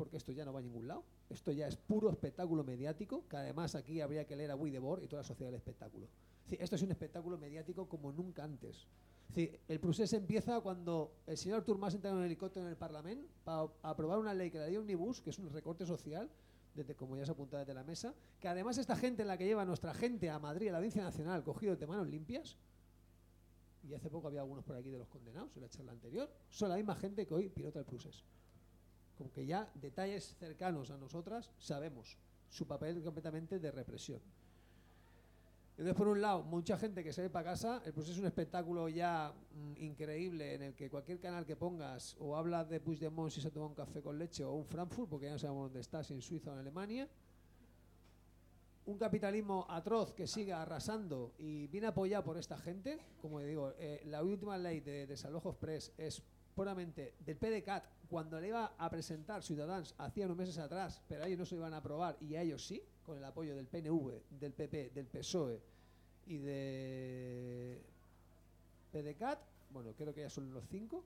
porque esto ya no va a ningún lado. Esto ya es puro espectáculo mediático, que además aquí habría que leer a Guy Debord y toda la sociedad del espectáculo. Sí, esto es un espectáculo mediático como nunca antes. El procés empieza cuando el señor Artur Mas entra en un helicóptero en el Parlamento para aprobar una ley que la ley Omnibus, que es un recorte social, desde como ya se apunta desde la mesa, que además esta gente en la que lleva nuestra gente a Madrid, a la Audiencia Nacional, cogidos de manos limpias, y hace poco había algunos por aquí de los condenados en la charla anterior, son la misma gente que hoy pilota el procés. Como que ya detalles cercanos a nosotras sabemos su papel completamente de represión. Entonces, por un lado, mucha gente que se ve para casa, el proceso es un espectáculo ya mm, increíble en el que cualquier canal que pongas o habla de Puigdemont si se toma un café con leche o un Frankfurt, porque ya no sabemos dónde está, si en Suiza o en Alemania, un capitalismo atroz que siga arrasando y viene apoyado por esta gente, como digo, eh, la última ley de desalojos press es puramente del PDCAT, cuando le iba a presentar Ciudadanos hacía unos meses atrás, pero ellos no se iban a aprobar y a ellos sí, con el apoyo del PNV, del PP, del PSOE y de PDCAT, bueno, creo que ya son los cinco,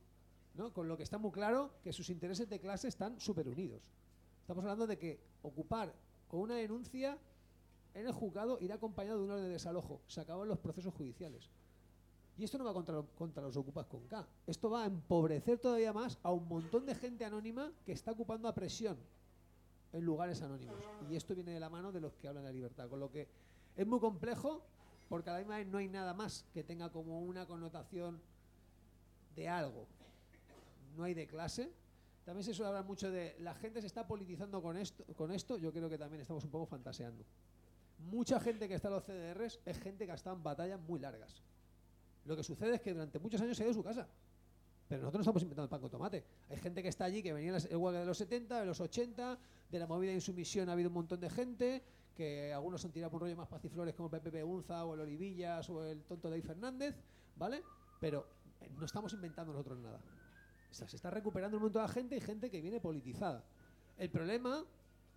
¿no? con lo que está muy claro que sus intereses de clase están súper unidos. Estamos hablando de que ocupar con una denuncia en el juzgado irá acompañado de un orden de desalojo. Se acaban los procesos judiciales. Y esto no va contra, contra los ocupas con K. Esto va a empobrecer todavía más a un montón de gente anónima que está ocupando a presión en lugares anónimos. Y esto viene de la mano de los que hablan de la libertad. Con lo que es muy complejo porque a la misma vez no hay nada más que tenga como una connotación de algo. No hay de clase. También se suele hablar mucho de la gente se está politizando con esto, con esto. Yo creo que también estamos un poco fantaseando. Mucha gente que está en los CDRs es gente que ha estado en batallas muy largas. Lo que sucede es que durante muchos años se ha ido a su casa. Pero nosotros no estamos inventando el pan con tomate. Hay gente que está allí, que venía en huelga de los 70, de los 80, de la movida de insumisión ha habido un montón de gente, que algunos han tirado por un rollo más paciflores como Pepe Unza o el Olivillas o el tonto David Fernández, ¿vale? Pero eh, no estamos inventando nosotros nada. O sea, se está recuperando un montón de gente y gente que viene politizada. El problema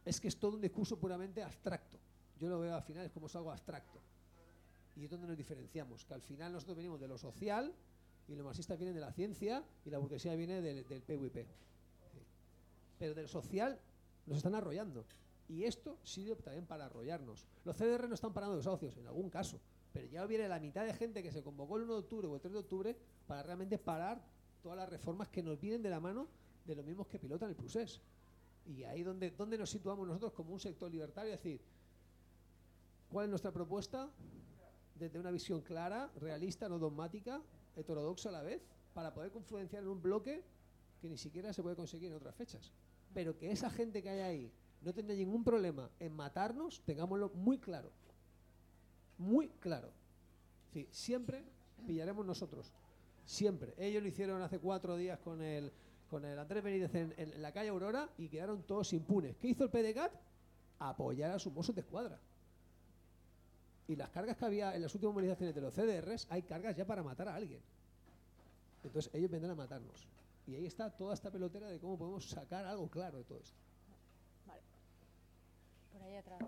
es que es todo un discurso puramente abstracto. Yo lo veo al final como es algo abstracto. Y es donde nos diferenciamos, que al final nosotros venimos de lo social y los marxistas vienen de la ciencia y la burguesía viene del, del PVP. Pero del social nos están arrollando. Y esto sirve también para arrollarnos. Los CDR no están parando los socios, en algún caso. Pero ya viene la mitad de gente que se convocó el 1 de octubre o el 3 de octubre para realmente parar todas las reformas que nos vienen de la mano de los mismos que pilotan el procés. Y ahí donde, donde nos situamos nosotros como un sector libertario, es decir, ¿cuál es nuestra propuesta? Desde una visión clara, realista, no dogmática, heterodoxa a la vez, para poder confluenciar en un bloque que ni siquiera se puede conseguir en otras fechas. Pero que esa gente que hay ahí no tenga ningún problema en matarnos, tengámoslo muy claro. Muy claro. Sí, siempre pillaremos nosotros. Siempre. Ellos lo hicieron hace cuatro días con el, con el Andrés Benítez en, la calle Aurora y quedaron todos impunes. ¿Qué hizo el PDCAT? Apoyar a sus mozos de escuadra. Y las cargas que había en las últimas movilizaciones de los CDRs, hay cargas ya para matar a alguien. Entonces ellos vendrán a matarnos. Y ahí está toda esta pelotera de cómo podemos sacar algo claro de todo esto. Por ahí atrás. ¿no?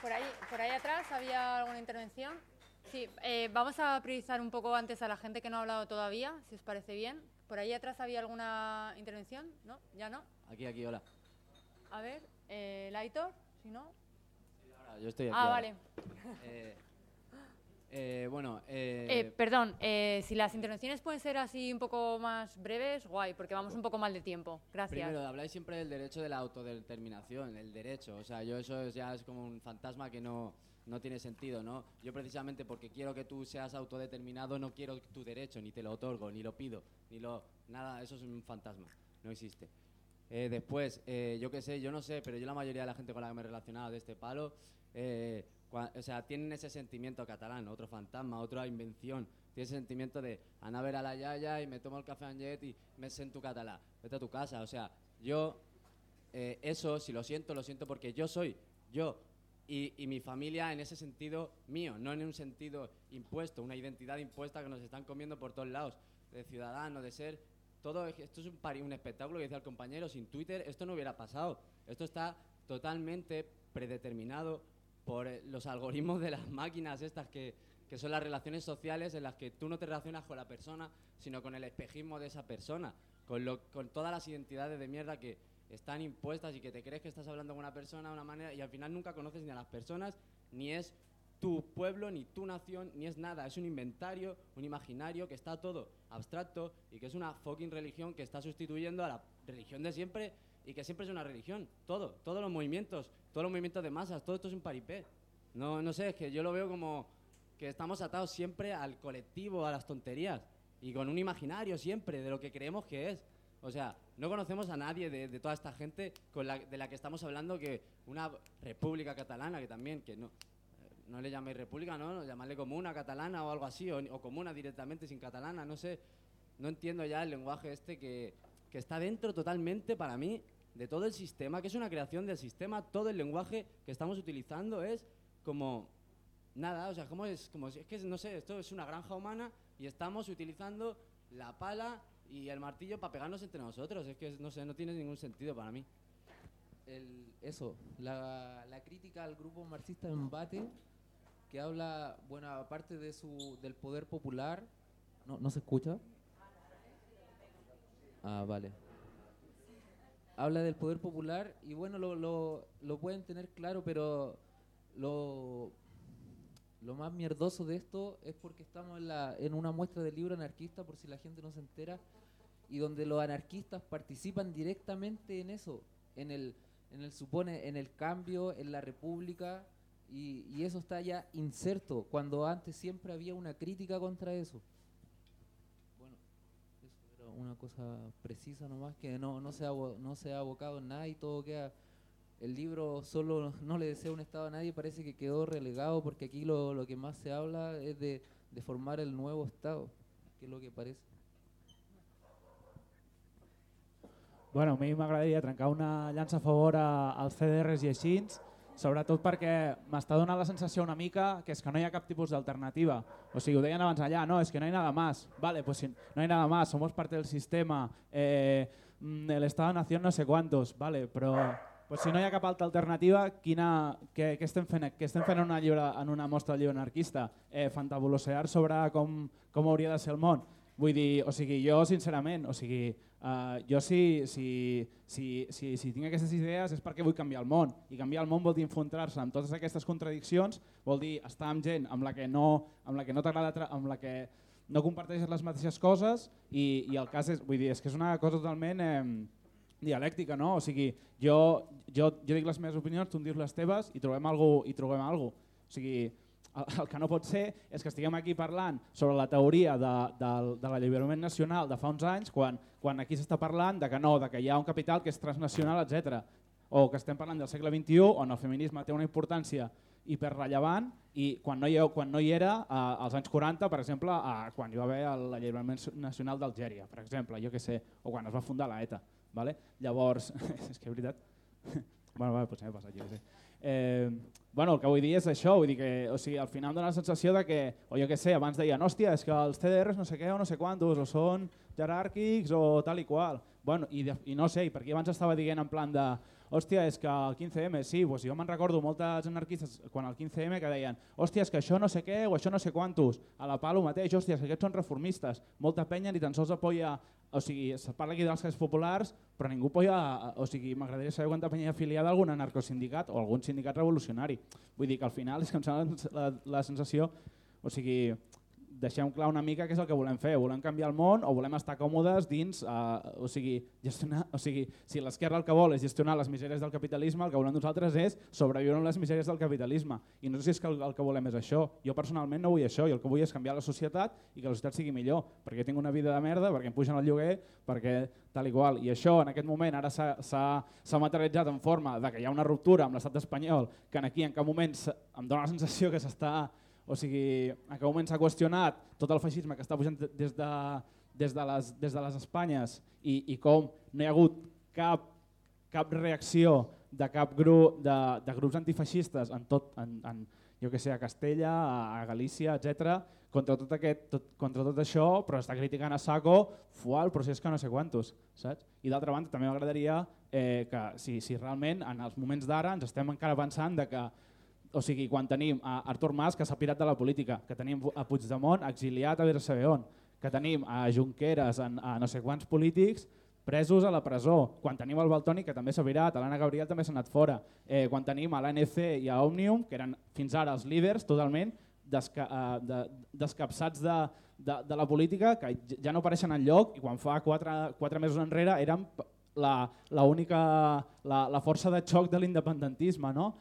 Por ahí, por ahí atrás había alguna intervención. Sí, eh, vamos a priorizar un poco antes a la gente que no ha hablado todavía, si os parece bien. Por ahí atrás había alguna intervención, ¿no? ¿Ya no? Aquí, aquí, hola. A ver, eh, Laitor, si no. Ahora, yo estoy aquí. Ah, ahora. vale. Eh, eh, bueno, eh, Eh, perdón, eh, si las intervenciones pueden ser así un poco más breves, guay, porque vamos un poco mal de tiempo. Gracias. primero habláis siempre del derecho de la autodeterminación, el derecho. O sea, yo eso es- ya es como un fantasma que no, no tiene sentido, ¿no? Yo precisamente porque quiero que tú seas autodeterminado no quiero tu derecho, ni te lo otorgo, ni lo pido, ni lo... Nada, eso es un fantasma, no existe. Eh, después, eh, yo qué sé, yo no sé, pero yo la mayoría de la gente con la que me he relacionado de este palo, eh, o sea, tienen ese sentimiento catalán, otro fantasma, otra invención. Tiene ese sentimiento de anar a ver a la yaya y me tomo el café Anget y me siento catalá. Vete a tu casa. O sea, yo eh, eso, si lo siento, lo siento porque yo soy yo. Y, y mi familia en ese sentido mío, no en un sentido impuesto, una identidad impuesta que nos están comiendo por todos lados, de ciudadano, de ser todo esto es un, un espectáculo que decía el compañero, sin Twitter esto no hubiera pasado. Esto está totalmente predeterminado por eh, los algoritmos de las máquinas estas que, que son las relaciones sociales en las que tú no te relacionas con la persona, sino con el espejismo de esa persona, con, lo, con todas las identidades de mierda que están impuestas y que te crees que estás hablando con una persona de una manera y al final nunca conoces ni a las personas, ni es tu pueblo, ni tu nación, ni es nada. Es un inventario, un imaginario que está todo abstracto y que es una fucking religión que está sustituyendo a la religión de siempre y que siempre es una religión. Todo, todos los movimientos, todos los movimientos de masas, todo esto es un paripé. No, no sé, es que yo lo veo como que estamos atados siempre al colectivo, a las tonterías y con un imaginario siempre de lo que creemos que es. O sea, no conocemos a nadie de, de toda esta gente con la, de la que estamos hablando que una república catalana, que también, que no, no le llaméis república, ¿no? Llamarle comuna catalana o algo así, o, o comuna directamente sin catalana, no sé. No entiendo ya el lenguaje este que, que está dentro totalmente para mí de todo el sistema, que es una creación del sistema, todo el lenguaje que estamos utilizando es como nada, o sea, como es, como es que no sé, esto es una granja humana y estamos utilizando la pala y el martillo para pegarnos entre nosotros, es que no sé, no tiene ningún sentido para mí. eso, la, la crítica al grupo marxista Embate, que habla, bueno, aparte de su, del poder popular, ¿no, ¿no se escucha? Ah, vale. Habla del poder popular y bueno, lo, lo, lo pueden tener claro, pero lo, lo más mierdoso de esto es porque estamos en, la, en una muestra del libro anarquista, por si la gente no se entera, y donde los anarquistas participan directamente en eso, en el, en el supone, en el cambio, en la república, y, eso está ya inserto, cuando antes siempre había una crítica contra eso. Bueno, eso era una cosa precisa nomás, que no, no, se ha, no se ha abocado en nada y todo queda... El libro solo no le desea un Estado a nadie, parece que quedó relegado porque aquí lo, lo que más se habla es de, de formar el nuevo Estado, que es lo que parece. Bueno, a mi m'agradaria trencar una llança a favor a, als CDRs i així, sobretot perquè m'està donant la sensació una mica que és que no hi ha cap tipus d'alternativa. O sigui, ho deien abans allà, no, és que no hay nada más. Vale, pues no hay nada más, somos parte del sistema, eh, el Estado-Nación no sé cuántos, vale, però pues si no hi ha cap altra alternativa, quina, què, què, estem fent, què estem fent en una, llibre, en una mostra de llibre anarquista? Eh, fantabulosear sobre com, com hauria de ser el món? Vull dir, o sigui, jo sincerament, o sigui, uh, jo si, si, si, si, si tinc aquestes idees és perquè vull canviar el món i canviar el món vol dir enfrontar-se amb totes aquestes contradiccions, vol dir estar amb gent amb la que no, amb la que no t'agrada, amb la que no comparteixes les mateixes coses i, i el cas és, vull dir, és que és una cosa totalment eh, dialèctica, no? O sigui, jo, jo, jo dic les meves opinions, tu em dius les teves i trobem algú i trobem algú. O sigui, el, que no pot ser és que estiguem aquí parlant sobre la teoria de, del, de l'alliberament nacional de fa uns anys quan, quan aquí s'està parlant de que no, de que hi ha un capital que és transnacional, etc. O que estem parlant del segle XXI on el feminisme té una importància hiperrellevant i quan no hi, quan no hi era eh, als anys 40, per exemple, eh, quan hi va haver l'alliberament nacional d'Algèria, per exemple, jo que sé, o quan es va fundar la ETA. Vale? Llavors, és que és veritat, bueno, vale, potser m'he passat, jo sé. Eh, bueno, el que vull dir és això, vull dir que o sigui, al final dona la sensació de que, o jo què sé, abans deien, hòstia, és que els CDRs no sé què o no sé quantos, o són jeràrquics o tal i qual. Bueno, i, de, i no sé, i per aquí abans estava dient en plan de, hòstia, és que el 15M, sí, doncs jo me'n recordo moltes anarquistes quan el 15M que deien, hòstia, és que això no sé què o això no sé quantos, a la Palo mateix, hòstia, és que aquests són reformistes, molta penya ni tan sols apoya, o sigui, es parla aquí dels classes populars, però ningú apoya, o sigui, m'agradaria saber quanta penya ha afiliada a algun anarcosindicat o algun sindicat revolucionari. Vull dir que al final és que em sembla la, la sensació, o sigui, deixem clar una mica què és el que volem fer. Volem canviar el món o volem estar còmodes dins, eh, o sigui, gestionar, o sigui, si l'esquerra el que vol és gestionar les misèries del capitalisme, el que volem nosaltres és sobreviure amb les misèries del capitalisme. I no sé si és que el, el que volem és això. Jo personalment no vull això, jo el que vull és canviar la societat i que la societat sigui millor, perquè tinc una vida de merda, perquè em pugen el lloguer, perquè tal i qual. I això en aquest moment ara s'ha materialitzat en forma de que hi ha una ruptura amb l'estat espanyol, que aquí en cap moment em dóna la sensació que s'està o sigui, en aquest moment s'ha qüestionat tot el feixisme que està pujant des de, des de, les, des de les Espanyes i, i com no hi ha hagut cap, cap reacció de cap grup de, de grups antifeixistes en tot, en, en, jo que sé, a Castella, a, a Galícia, etc contra tot, aquest, tot, contra tot això, però està criticant a saco fuà, el procés que no sé quantos. Saps? I d'altra banda també m'agradaria eh, que si, si realment en els moments d'ara ens estem encara pensant de que o sigui, quan tenim a Artur Mas, que s'ha pirat de la política, que tenim a Puigdemont exiliat a veure saber on, que tenim a Junqueras, a, a no sé quants polítics presos a la presó, quan tenim el Baltoni, que també s'ha virat, l'Anna Gabriel també s'ha anat fora, eh, quan tenim a l'ANC i a Òmnium, que eren fins ara els líders totalment desca, uh, de, descapçats de, de, de la política, que ja no apareixen en lloc i quan fa quatre, quatre mesos enrere eren la, la, única, la, la força de xoc de l'independentisme. No?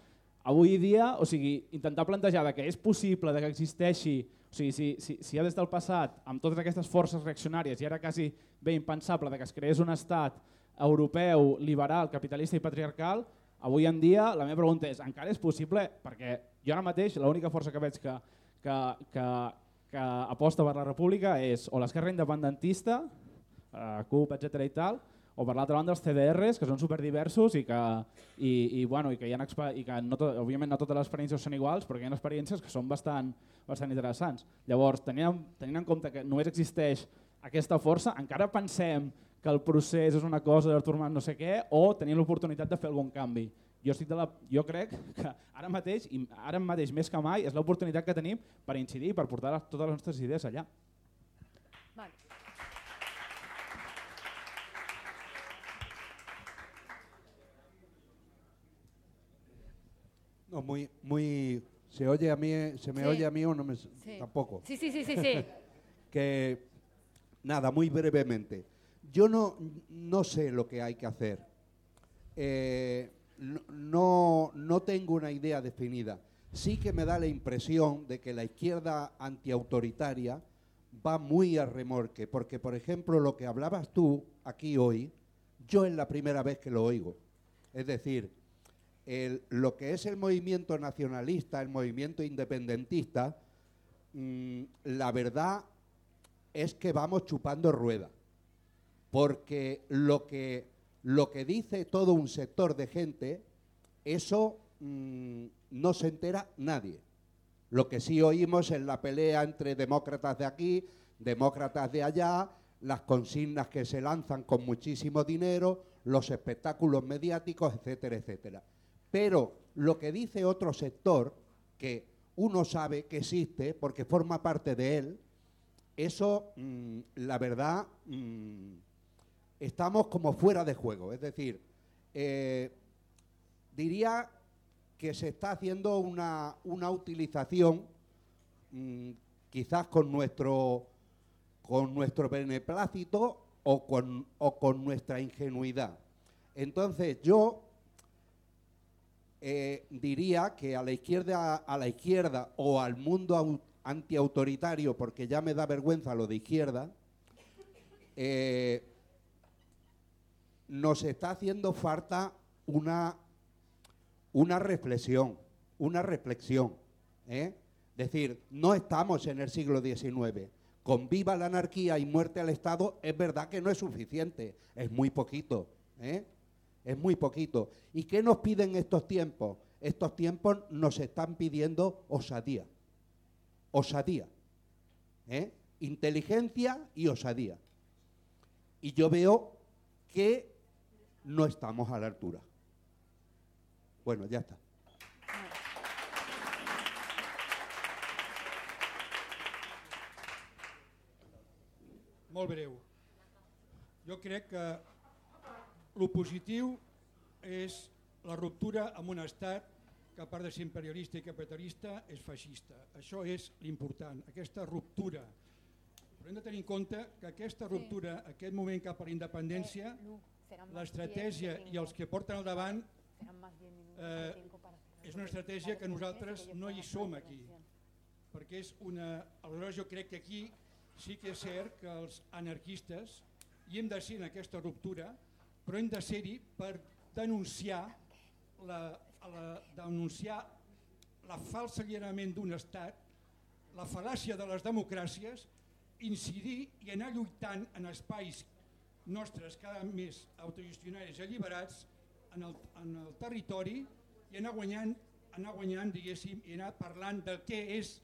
Avui dia, o sigui, intentar plantejar que és possible de que existeixi, o sigui, si, si, si ja des del passat, amb totes aquestes forces reaccionàries, i era quasi bé impensable de que es creés un estat europeu, liberal, capitalista i patriarcal, avui en dia la meva pregunta és, encara és possible? Perquè jo ara mateix l'única força que veig que, que, que, que aposta per la república és o l'esquerra independentista, eh, CUP, etc i tal, o per l'altra banda els CDRs, que són superdiversos i que, i, i, bueno, i que, hi ha i que no tot, òbviament no totes les experiències són iguals, però hi ha experiències que són bastant, bastant interessants. Llavors, tenint, tenint en compte que només existeix aquesta força, encara pensem que el procés és una cosa d'Artur Mas no sé què o tenim l'oportunitat de fer algun canvi. Jo, estic de la, jo crec que ara mateix, i ara mateix més que mai, és l'oportunitat que tenim per incidir, per portar totes les nostres idees allà. Muy, muy. ¿Se oye a mí, se me Sí. oye a mí o no me, Sí. tampoco? Sí, sí, sí, sí, sí. que nada, muy brevemente. Yo no, no sé lo que hay que hacer. Eh, no- no, no tengo una idea definida. Sí que me da la impresión de que la izquierda antiautoritaria va muy a remorque, porque por ejemplo lo que hablabas tú aquí hoy, yo es la primera vez que lo oigo. Es decir, lo que es el movimiento nacionalista, el movimiento independentista, mm, la verdad es que vamos chupando rueda. Porque lo que, lo que dice todo un sector de gente, eso mm, no se entera nadie. Lo que sí oímos es la pelea entre demócratas de aquí, demócratas de allá, las consignas que se lanzan con muchísimo dinero, los espectáculos mediáticos, etcétera, etcétera. Pero lo que dice otro sector, que uno sabe que existe porque forma parte de él, eso, mm, la verdad, mm, estamos como fuera de juego. Es decir, eh, diría que se está haciendo una, una utilización, mm, quizás con nuestro, con nuestro beneplácito o con, o con nuestra ingenuidad. Entonces yo eh, diría que a la izquierda, a la izquierda o al mundo au- antiautoritario, porque ya me da vergüenza lo de izquierda, eh, nos está haciendo falta una, reflexión, una reflexión. ¿eh? Decir, no estamos en el siglo XIX. Con viva la anarquía y muerte al Estado, es verdad que no es suficiente, es muy poquito. ¿eh? Es muy poquito. ¿Y qué nos piden estos tiempos? Estos tiempos nos están pidiendo osadía. Osadía. ¿eh? Inteligencia y osadía. Y yo veo que no estamos a la altura. Bueno, ya está. Molt breu. Jo que el positiu és la ruptura amb un estat que a part de ser imperialista i capitalista és feixista. Això és l'important, aquesta ruptura. Però hem de tenir en compte que aquesta ruptura, aquest moment cap a la independència, l'estratègia i els que porten al davant eh, és una estratègia que nosaltres no hi som aquí. Perquè és una... Aleshores jo crec que aquí sí que és cert que els anarquistes hi hem de ser en aquesta ruptura, però hem de ser-hi per denunciar la, la, denunciar la falsa alliberament d'un estat, la fal·làcia de les democràcies, incidir i anar lluitant en espais nostres cada més autogestionaris i alliberats en el, en el territori i anar guanyant, anar guanyant diguéssim, i anar parlant del què és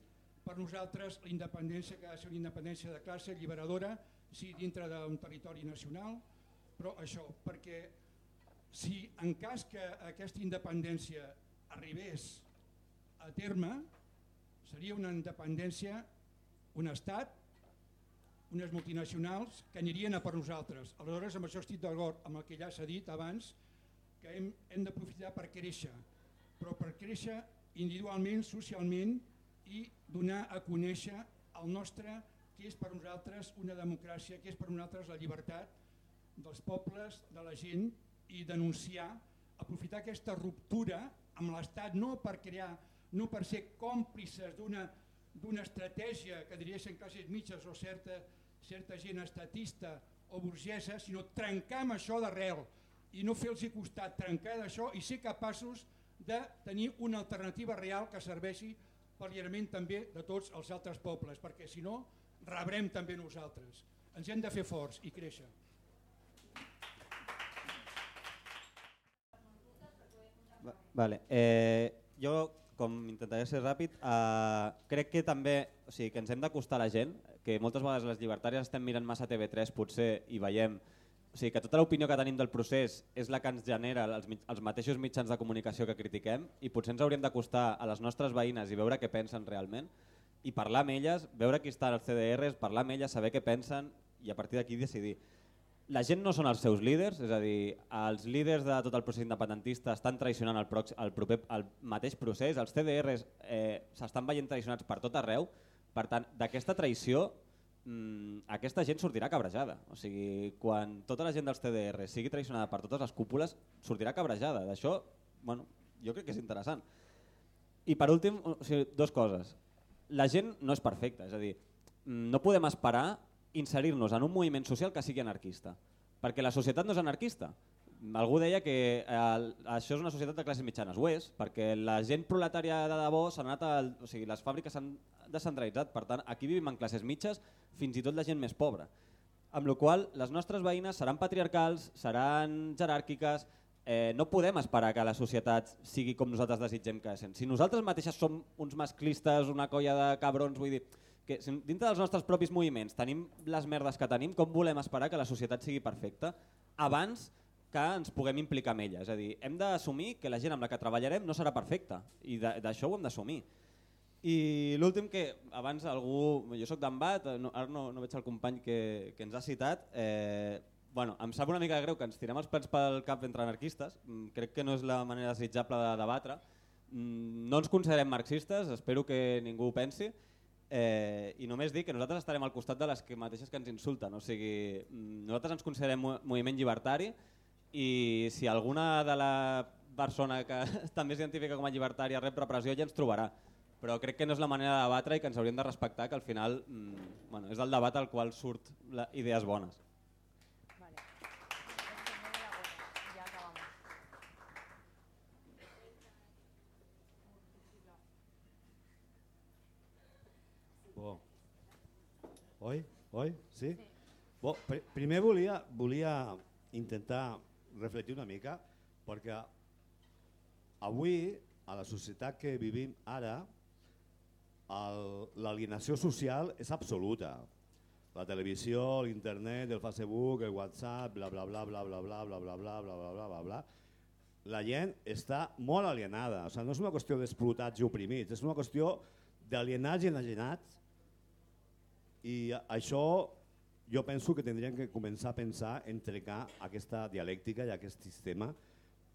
per nosaltres la independència, que ha de ser una independència de classe alliberadora, sí, dintre d'un territori nacional, però això, perquè si en cas que aquesta independència arribés a terme, seria una independència, un estat, unes multinacionals que anirien a per nosaltres. Aleshores, amb això estic d'acord amb el que ja s'ha dit abans, que hem, hem d'aprofitar per créixer, però per créixer individualment, socialment i donar a conèixer el nostre, que és per nosaltres una democràcia, que és per nosaltres la llibertat dels pobles, de la gent i denunciar, aprofitar aquesta ruptura amb l'Estat no per crear, no per ser còmplices d'una d'una estratègia que dirigeixen classes mitges o certa, certa gent estatista o burgesa, sinó trencar amb això d'arrel i no fer-los costat, trencar d'això i ser capaços de tenir una alternativa real que serveixi per l'alliberament també de tots els altres pobles, perquè si no rebrem també nosaltres. Ens hem de fer forts i créixer. Vale. Eh, jo, com intentaré ser ràpid, eh, crec que també o sigui, que ens hem d'acostar a la gent, que moltes vegades les llibertàries estem mirant massa TV3 potser i veiem o sigui, que tota l'opinió que tenim del procés és la que ens genera els, els mateixos mitjans de comunicació que critiquem i potser ens hauríem d'acostar a les nostres veïnes i veure què pensen realment i parlar amb elles, veure qui està als CDRs, parlar amb elles, saber què pensen i a partir d'aquí decidir la gent no són els seus líders, és a dir, els líders de tot el procés independentista estan traicionant el, prox, el, proper, el mateix procés, els CDRs eh, s'estan veient traicionats per tot arreu, per tant, d'aquesta traïció mmm, aquesta gent sortirà cabrejada. O sigui, quan tota la gent dels CDR sigui traicionada per totes les cúpules, sortirà cabrejada. D'això, bueno, jo crec que és interessant. I per últim, o sigui, dos coses. La gent no és perfecta, és a dir, mm, no podem esperar inserir-nos en un moviment social que sigui anarquista. Perquè la societat no és anarquista. Algú deia que eh, això és una societat de classes mitjanes. Ho és, perquè la gent proletària de debò s'ha anat a, o sigui, les fàbriques s'han descentralitzat, per tant, aquí vivim en classes mitges, fins i tot la gent més pobra. Amb la qual les nostres veïnes seran patriarcals, seran jeràrquiques, eh, no podem esperar que la societat sigui com nosaltres desitgem que sent. Si nosaltres mateixes som uns masclistes, una colla de cabrons, vull dir, que dintre dels nostres propis moviments tenim les merdes que tenim, com volem esperar que la societat sigui perfecta abans que ens puguem implicar en ella? És a dir, hem d'assumir que la gent amb la que treballarem no serà perfecta i d'això ho hem d'assumir. I l'últim que abans algú, jo sóc d'embat, no, ara no, no veig el company que, que ens ha citat, eh, bueno, em sap una mica greu que ens tirem els plens pel cap entre anarquistes, mm, crec que no és la manera desitjable de debatre, mm, no ens considerem marxistes, espero que ningú ho pensi, Eh, I només dic que nosaltres estarem al costat de les que mateixes que ens insulten. O sigui, mm, nosaltres ens considerem moviment llibertari i si alguna de la persona que també s'identifica com a llibertària rep repressió ja ens trobarà. Però crec que no és la manera de debatre i que ens hauríem de respectar que al final mm, bueno, és el debat al qual surt la, idees bones. Oi? Oi? Sí? sí. Bo, pr primer volia, volia intentar reflectir una mica perquè avui a la societat que vivim ara, l'alienació social és absoluta. La televisió, l'internet, el Facebook, el WhatsApp, bla bla bla bla bla bla bla bla bla bla bla bla bla bla la gent està molt alienada. O sigui, no és una qüestió d'explotats i oprimits, és una qüestió d'alienats i enagenats. I això jo penso que tindríem que començar a pensar en trencar aquesta dialèctica i aquest sistema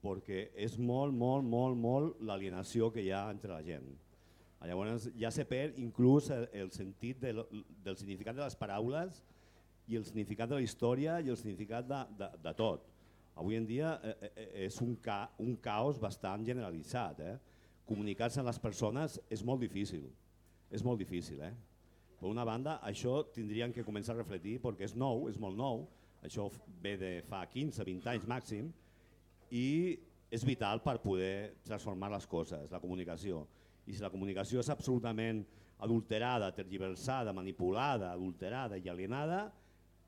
perquè és molt, molt, molt, molt l'alienació que hi ha entre la gent. Llavors ja se perd inclús el, sentit de, lo- del significat de les paraules i el significat de la història i el significat de, de, de tot. Avui en dia eh, eh, és un, ca, un caos bastant generalitzat. Eh? Comunicar-se amb les persones és molt difícil. És molt difícil. Eh? Per una banda, això tindrien que començar a reflectir perquè és nou, és molt nou, això ve de fa 15-20 anys màxim i és vital per poder transformar les coses, la comunicació. I si la comunicació és absolutament adulterada, tergiversada, manipulada, adulterada i alienada,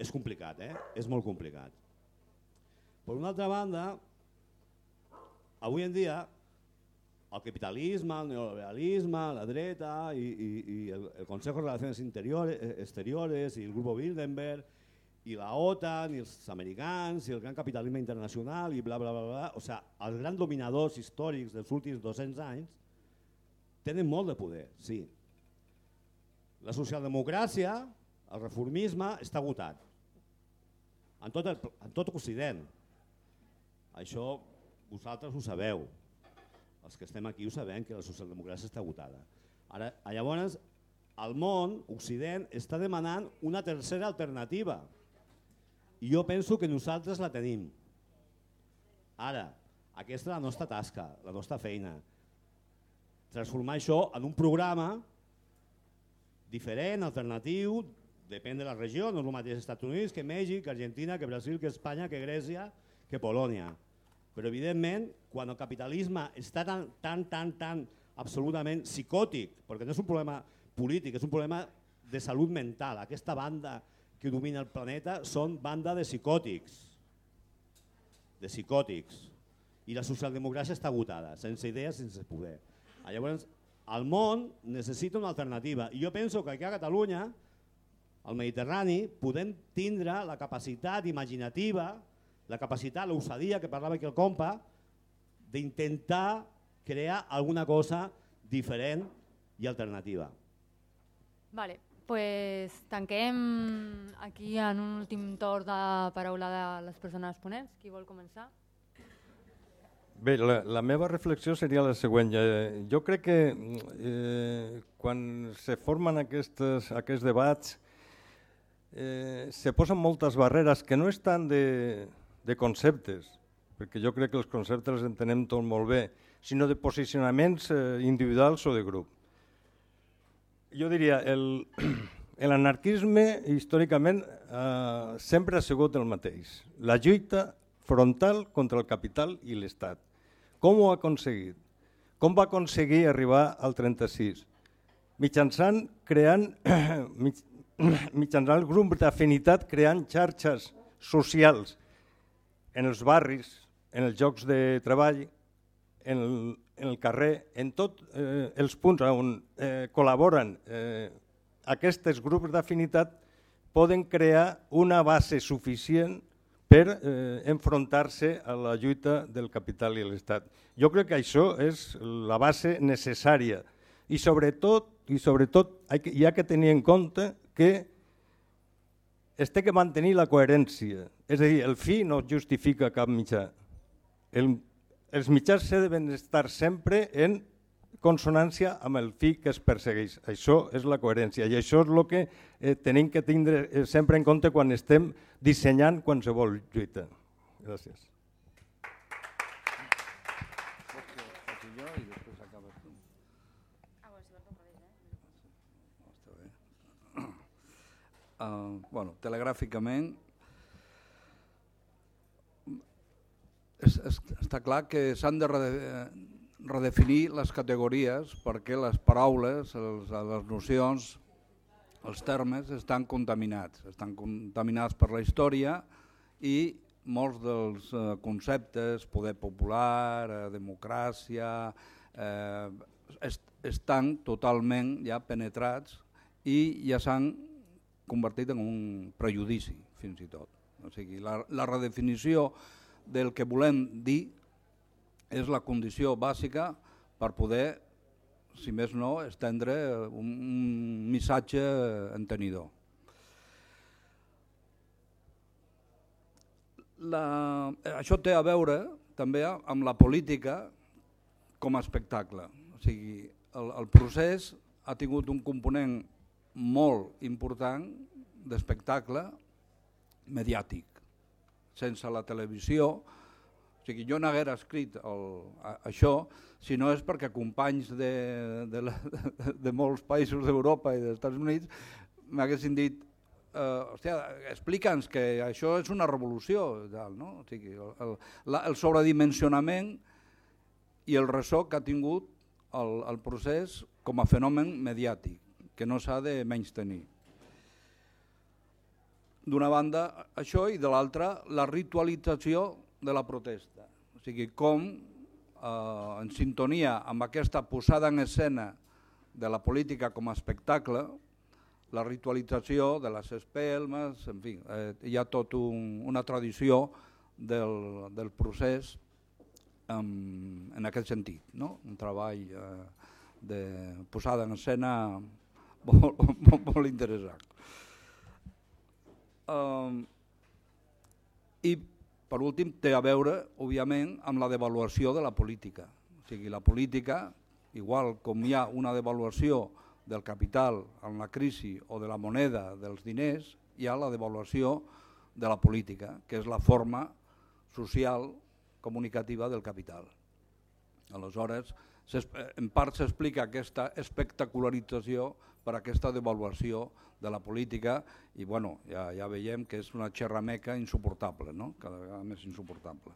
és complicat, eh? és molt complicat. Per una altra banda, avui en dia el capitalisme, el neoliberalisme, la dreta i, i, i el, el Consejo de Relaciones Interiores, eh, Exteriores i el Grupo Bilderberg i la OTAN i els americans i el gran capitalisme internacional i bla bla bla, bla. o sigui, els grans dominadors històrics dels últims 200 anys tenen molt de poder, sí. La socialdemocràcia, el reformisme, està agotat. En tot, el, en tot Occident. Això vosaltres ho sabeu. Els que estem aquí ho sabem, que la socialdemocràcia està agotada. Ara, llavors, el món, Occident, està demanant una tercera alternativa. I jo penso que nosaltres la tenim. Ara, aquesta és la nostra tasca, la nostra feina. Transformar això en un programa diferent, alternatiu, depèn de la regió, no és el mateix Estats Units que Mèxic, que Argentina, que Brasil, que Espanya, que Grècia, que Polònia. Però evidentment, quan el capitalisme està tan, tan, tan, tan absolutament psicòtic, perquè no és un problema polític, és un problema de salut mental, aquesta banda que domina el planeta són banda de psicòtics, de psicòtics, i la socialdemocràcia està agotada, sense idees, sense poder. Llavors, el món necessita una alternativa, i jo penso que aquí a Catalunya, al Mediterrani, podem tindre la capacitat imaginativa, la capacitat, l'osadia que parlava aquí el compa, d'intentar crear alguna cosa diferent i alternativa. Vale, pues tanquem aquí en un últim torn de paraula de les persones ponents. Qui vol començar? Bé, la, la meva reflexió seria la següent. Eh, jo crec que eh, quan se formen aquestes, aquests debats eh, se posen moltes barreres que no estan de, de conceptes, perquè jo crec que els conceptes els entenem tot molt bé, sinó de posicionaments eh, individuals o de grup. Jo diria, l'anarquisme històricament eh, sempre ha sigut el mateix. La lluita frontal contra el capital i l'Estat. Com ho ha aconseguit? Com va aconseguir arribar al 36? Mitjançant creant mitjançant el grup d'afinitat creant xarxes socials en els barris, en els llocs de treball, en el, en el carrer, en tots eh, els punts on eh, col·laboren eh, aquests grups d'afinitat poden crear una base suficient per eh, enfrontar-se a la lluita del capital i l'Estat. Jo crec que això és la base necessària i sobretot, i sobretot hi ha que tenir en compte que es té que mantenir la coherència. És a dir, el fi no justifica cap mitjà. El, els mitjans se deuen estar sempre en consonància amb el fi que es persegueix. Això és la coherència i això és el que eh, tenim que tindre eh, sempre en compte quan estem dissenyant qualsevol lluita. Gràcies. Uh, bueno, telegràficament, es, es, està clar que s'han de rede, redefinir les categories perquè les paraules, els, les nocions, els termes estan contaminats, estan contaminats per la història i molts dels eh, conceptes, poder popular, eh, democràcia, eh, est estan totalment ja penetrats i ja s'han convertit en un prejudici, fins i tot. O sigui, la, la redefinició del que volem dir és la condició bàsica per poder, si més no, estendre un, un missatge entenidor. La, això té a veure també amb la política com a espectacle. O sigui, el, el procés ha tingut un component molt important d'espectacle mediàtic. Sense la televisió, o sigui, jo n'haguera escrit el, a, això si no és perquè companys de, de, la, de molts països d'Europa i dels Estats Units m'haguessin dit eh, hòstia, explica'ns que això és una revolució, tal, no? o sigui, el, el, la, el sobredimensionament i el ressò que ha tingut el, el procés com a fenomen mediàtic, que no s'ha de menys tenir. D'una banda, això, i de l'altra, la ritualització de la protesta. O sigui, com eh, en sintonia amb aquesta posada en escena de la política com a espectacle, la ritualització de les espelmes, en fi, eh, hi ha tot un, una tradició del, del procés en, en aquest sentit, no? un treball eh, de posada en escena molt, molt, molt interessant. Um, I per últim, té a veure, òbviament, amb la devaluació de la política. O sigui, la política, igual com hi ha una devaluació del capital en la crisi o de la moneda dels diners, hi ha la devaluació de la política, que és la forma social comunicativa del capital. Aleshores, en part s'explica aquesta espectacularització per aquesta devaluació de la política i bueno, ja, ja veiem que és una xerrameca insuportable, no? cada vegada més insuportable.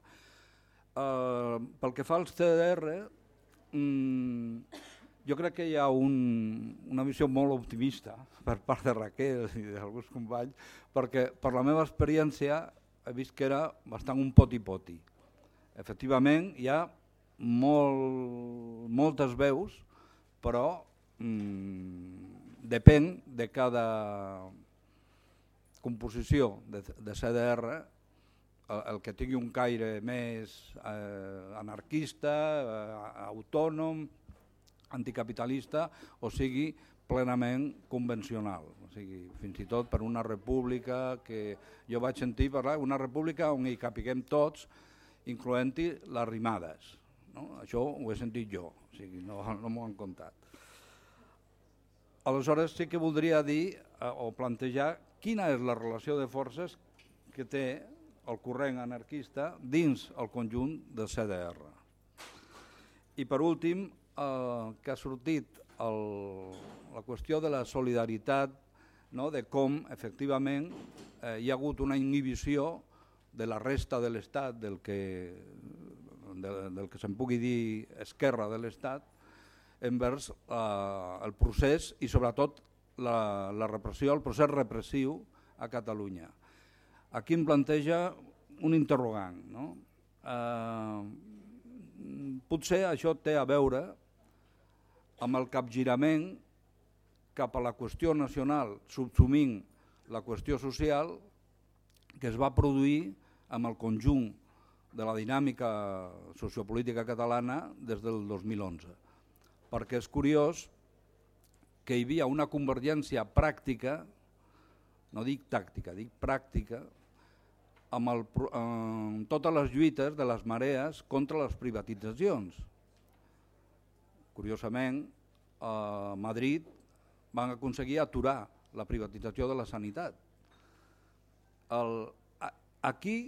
Uh, pel que fa als CDR, mm, jo crec que hi ha un, una visió molt optimista per part de Raquel i d'alguns companys, perquè per la meva experiència he vist que era bastant un poti-poti. Efectivament, hi ha molt, moltes veus, però mm, depèn de cada composició de, de CDR el, el que tingui un caire més eh, anarquista, eh, autònom, anticapitalista o sigui plenament convencional, o sigui, fins i tot per una república que jo vaig sentir parlar, una república on hi capiguem tots, incloent-hi les rimades. No? Això ho he sentit jo, o sigui, no, no m'ho han contat. Aleshores sí que voldria dir eh, o plantejar quina és la relació de forces que té el corrent anarquista dins el conjunt del CDR. I per últim, eh, que ha sortit el, la qüestió de la solidaritat, no? de com efectivament eh, hi ha hagut una inhibició de la resta de l'Estat, del que, de, del que se'n pugui dir esquerra de l'Estat, envers eh, el procés i sobretot la, la repressió, el procés repressiu a Catalunya. Aquí em planteja un interrogant. No? Eh, potser això té a veure amb el capgirament cap a la qüestió nacional, subsumint la qüestió social, que es va produir amb el conjunt de la dinàmica sociopolítica catalana des del 2011 perquè és curiós que hi havia una convergència pràctica, no dic tàctica, dic pràctica, amb, el, amb totes les lluites de les marees contra les privatitzacions. Curiosament, a Madrid van aconseguir aturar la privatització de la sanitat. El, aquí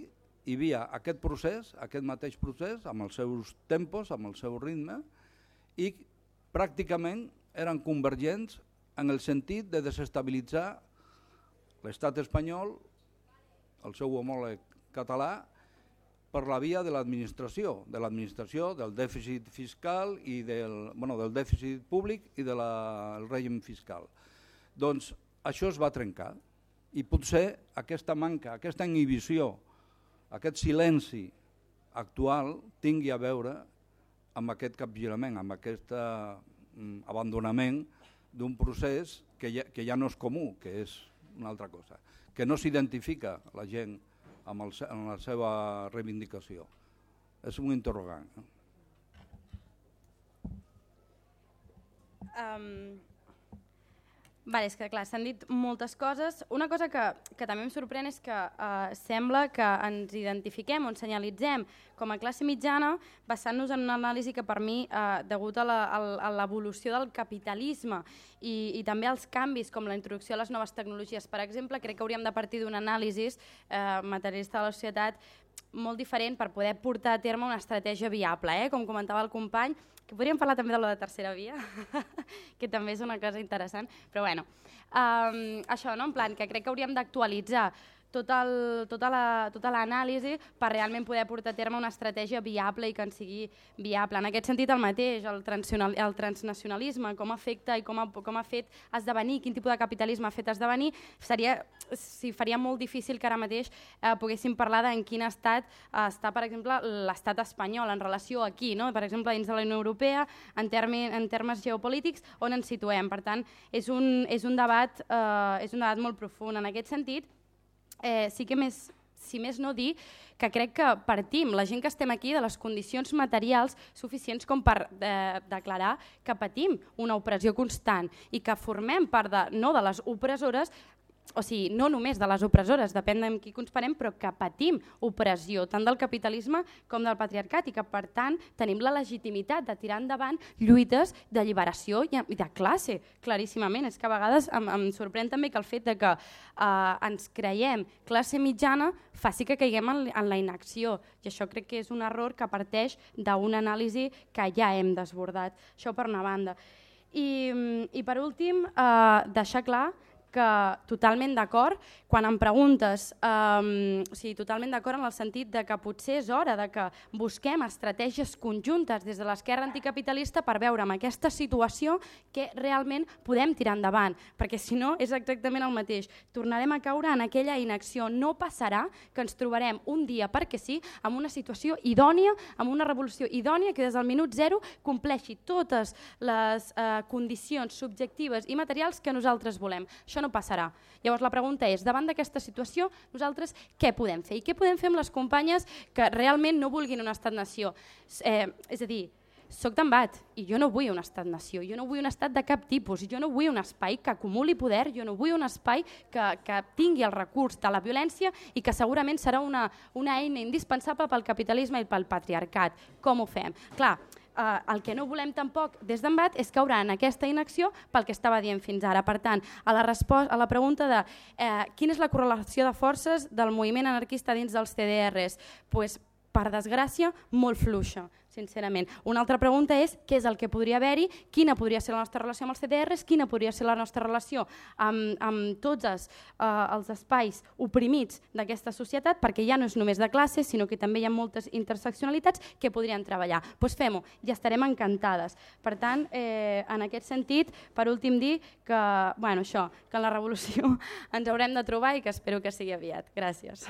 hi havia aquest procés, aquest mateix procés, amb els seus tempos, amb el seu ritme, i pràcticament eren convergents en el sentit de desestabilitzar l'estat espanyol, el seu homòleg català, per la via de l'administració, de l'administració, del dèficit fiscal i del, bueno, del dèficit públic i del de règim fiscal. Doncs això es va trencar i potser aquesta manca, aquesta inhibició, aquest silenci actual tingui a veure amb aquest capgirament, amb aquest mm, abandonament d'un procés que ja, que ja no és comú, que és una altra cosa, que no s'identifica la gent amb, el, amb la seva reivindicació. És un interrogant. Eh? Um, Vale, és que clar, s'han dit moltes coses. Una cosa que, que també em sorprèn és que uh, sembla que ens identifiquem o ens senyalitzem com a classe mitjana basant-nos en una anàlisi que per mi, uh, degut a l'evolució del capitalisme i, i també als canvis com la introducció a les noves tecnologies, per exemple, crec que hauríem de partir d'un anàlisi uh, materialista de la societat molt diferent per poder portar a terme una estratègia viable. Eh? Com comentava el company, que podríem parlar també de la tercera via, que també és una cosa interessant, però bueno, um, això, no? en plan, que crec que hauríem d'actualitzar tot el, tota l'anàlisi la, tota per realment poder portar a terme una estratègia viable i que en sigui viable. En aquest sentit el mateix, el, el transnacionalisme, com afecta i com ha, com ha fet esdevenir, quin tipus de capitalisme ha fet esdevenir, seria, si faria molt difícil que ara mateix eh, poguéssim parlar en quin estat eh, està, per exemple, l'estat espanyol en relació aquí, no? per exemple, dins de la Unió Europea, en, termi, en termes geopolítics, on ens situem. Per tant, és un, és un, debat, eh, és un debat molt profund. En aquest sentit, eh, sí que més, si més no dir que crec que partim, la gent que estem aquí, de les condicions materials suficients com per eh, declarar que patim una opressió constant i que formem part de, no de les opressores, o sigui, no només de les opressores, depèn de qui comparem, però que patim opressió tant del capitalisme com del patriarcat i que per tant tenim la legitimitat de tirar endavant lluites d'alliberació i de classe, claríssimament. És que a vegades em, em sorprèn també que el fet de que eh, ens creiem classe mitjana faci que caiguem en, en la inacció i això crec que és un error que parteix d'una anàlisi que ja hem desbordat. Això per una banda. I, i per últim, eh, deixar clar que totalment d'acord quan em preguntes, um, o sigui, totalment d'acord en el sentit de que potser és hora de que busquem estratègies conjuntes des de l'esquerra anticapitalista per veure amb aquesta situació que realment podem tirar endavant, perquè si no és exactament el mateix. Tornarem a caure en aquella inacció. No passarà que ens trobarem un dia, perquè sí, amb una situació idònia, amb una revolució idònia que des del minut zero compleixi totes les eh, condicions subjectives i materials que nosaltres volem. Això no no passarà. Llavors la pregunta és, davant d'aquesta situació, nosaltres què podem fer? I què podem fer amb les companyes que realment no vulguin un estat-nació? Eh, és a dir, soc d'en bat i jo no vull un estat-nació, jo no vull un estat de cap tipus, jo no vull un espai que acumuli poder, jo no vull un espai que, que tingui el recurs de la violència i que segurament serà una, una eina indispensable pel capitalisme i pel patriarcat. Com ho fem? Clar, eh, el que no volem tampoc des d'embat és caure en aquesta inacció pel que estava dient fins ara. Per tant, a la, a la pregunta de eh, quina és la correlació de forces del moviment anarquista dins dels CDRs, pues, per desgràcia, molt fluixa sincerament. Una altra pregunta és què és el que podria haver-hi, quina podria ser la nostra relació amb els CDRs, quina podria ser la nostra relació amb, amb tots els, uh, els espais oprimits d'aquesta societat, perquè ja no és només de classe, sinó que també hi ha moltes interseccionalitats que podrien treballar. Doncs pues fem-ho, ja estarem encantades. Per tant, eh, en aquest sentit, per últim dir que, bueno, això, que en la revolució ens haurem de trobar i que espero que sigui aviat. Gràcies.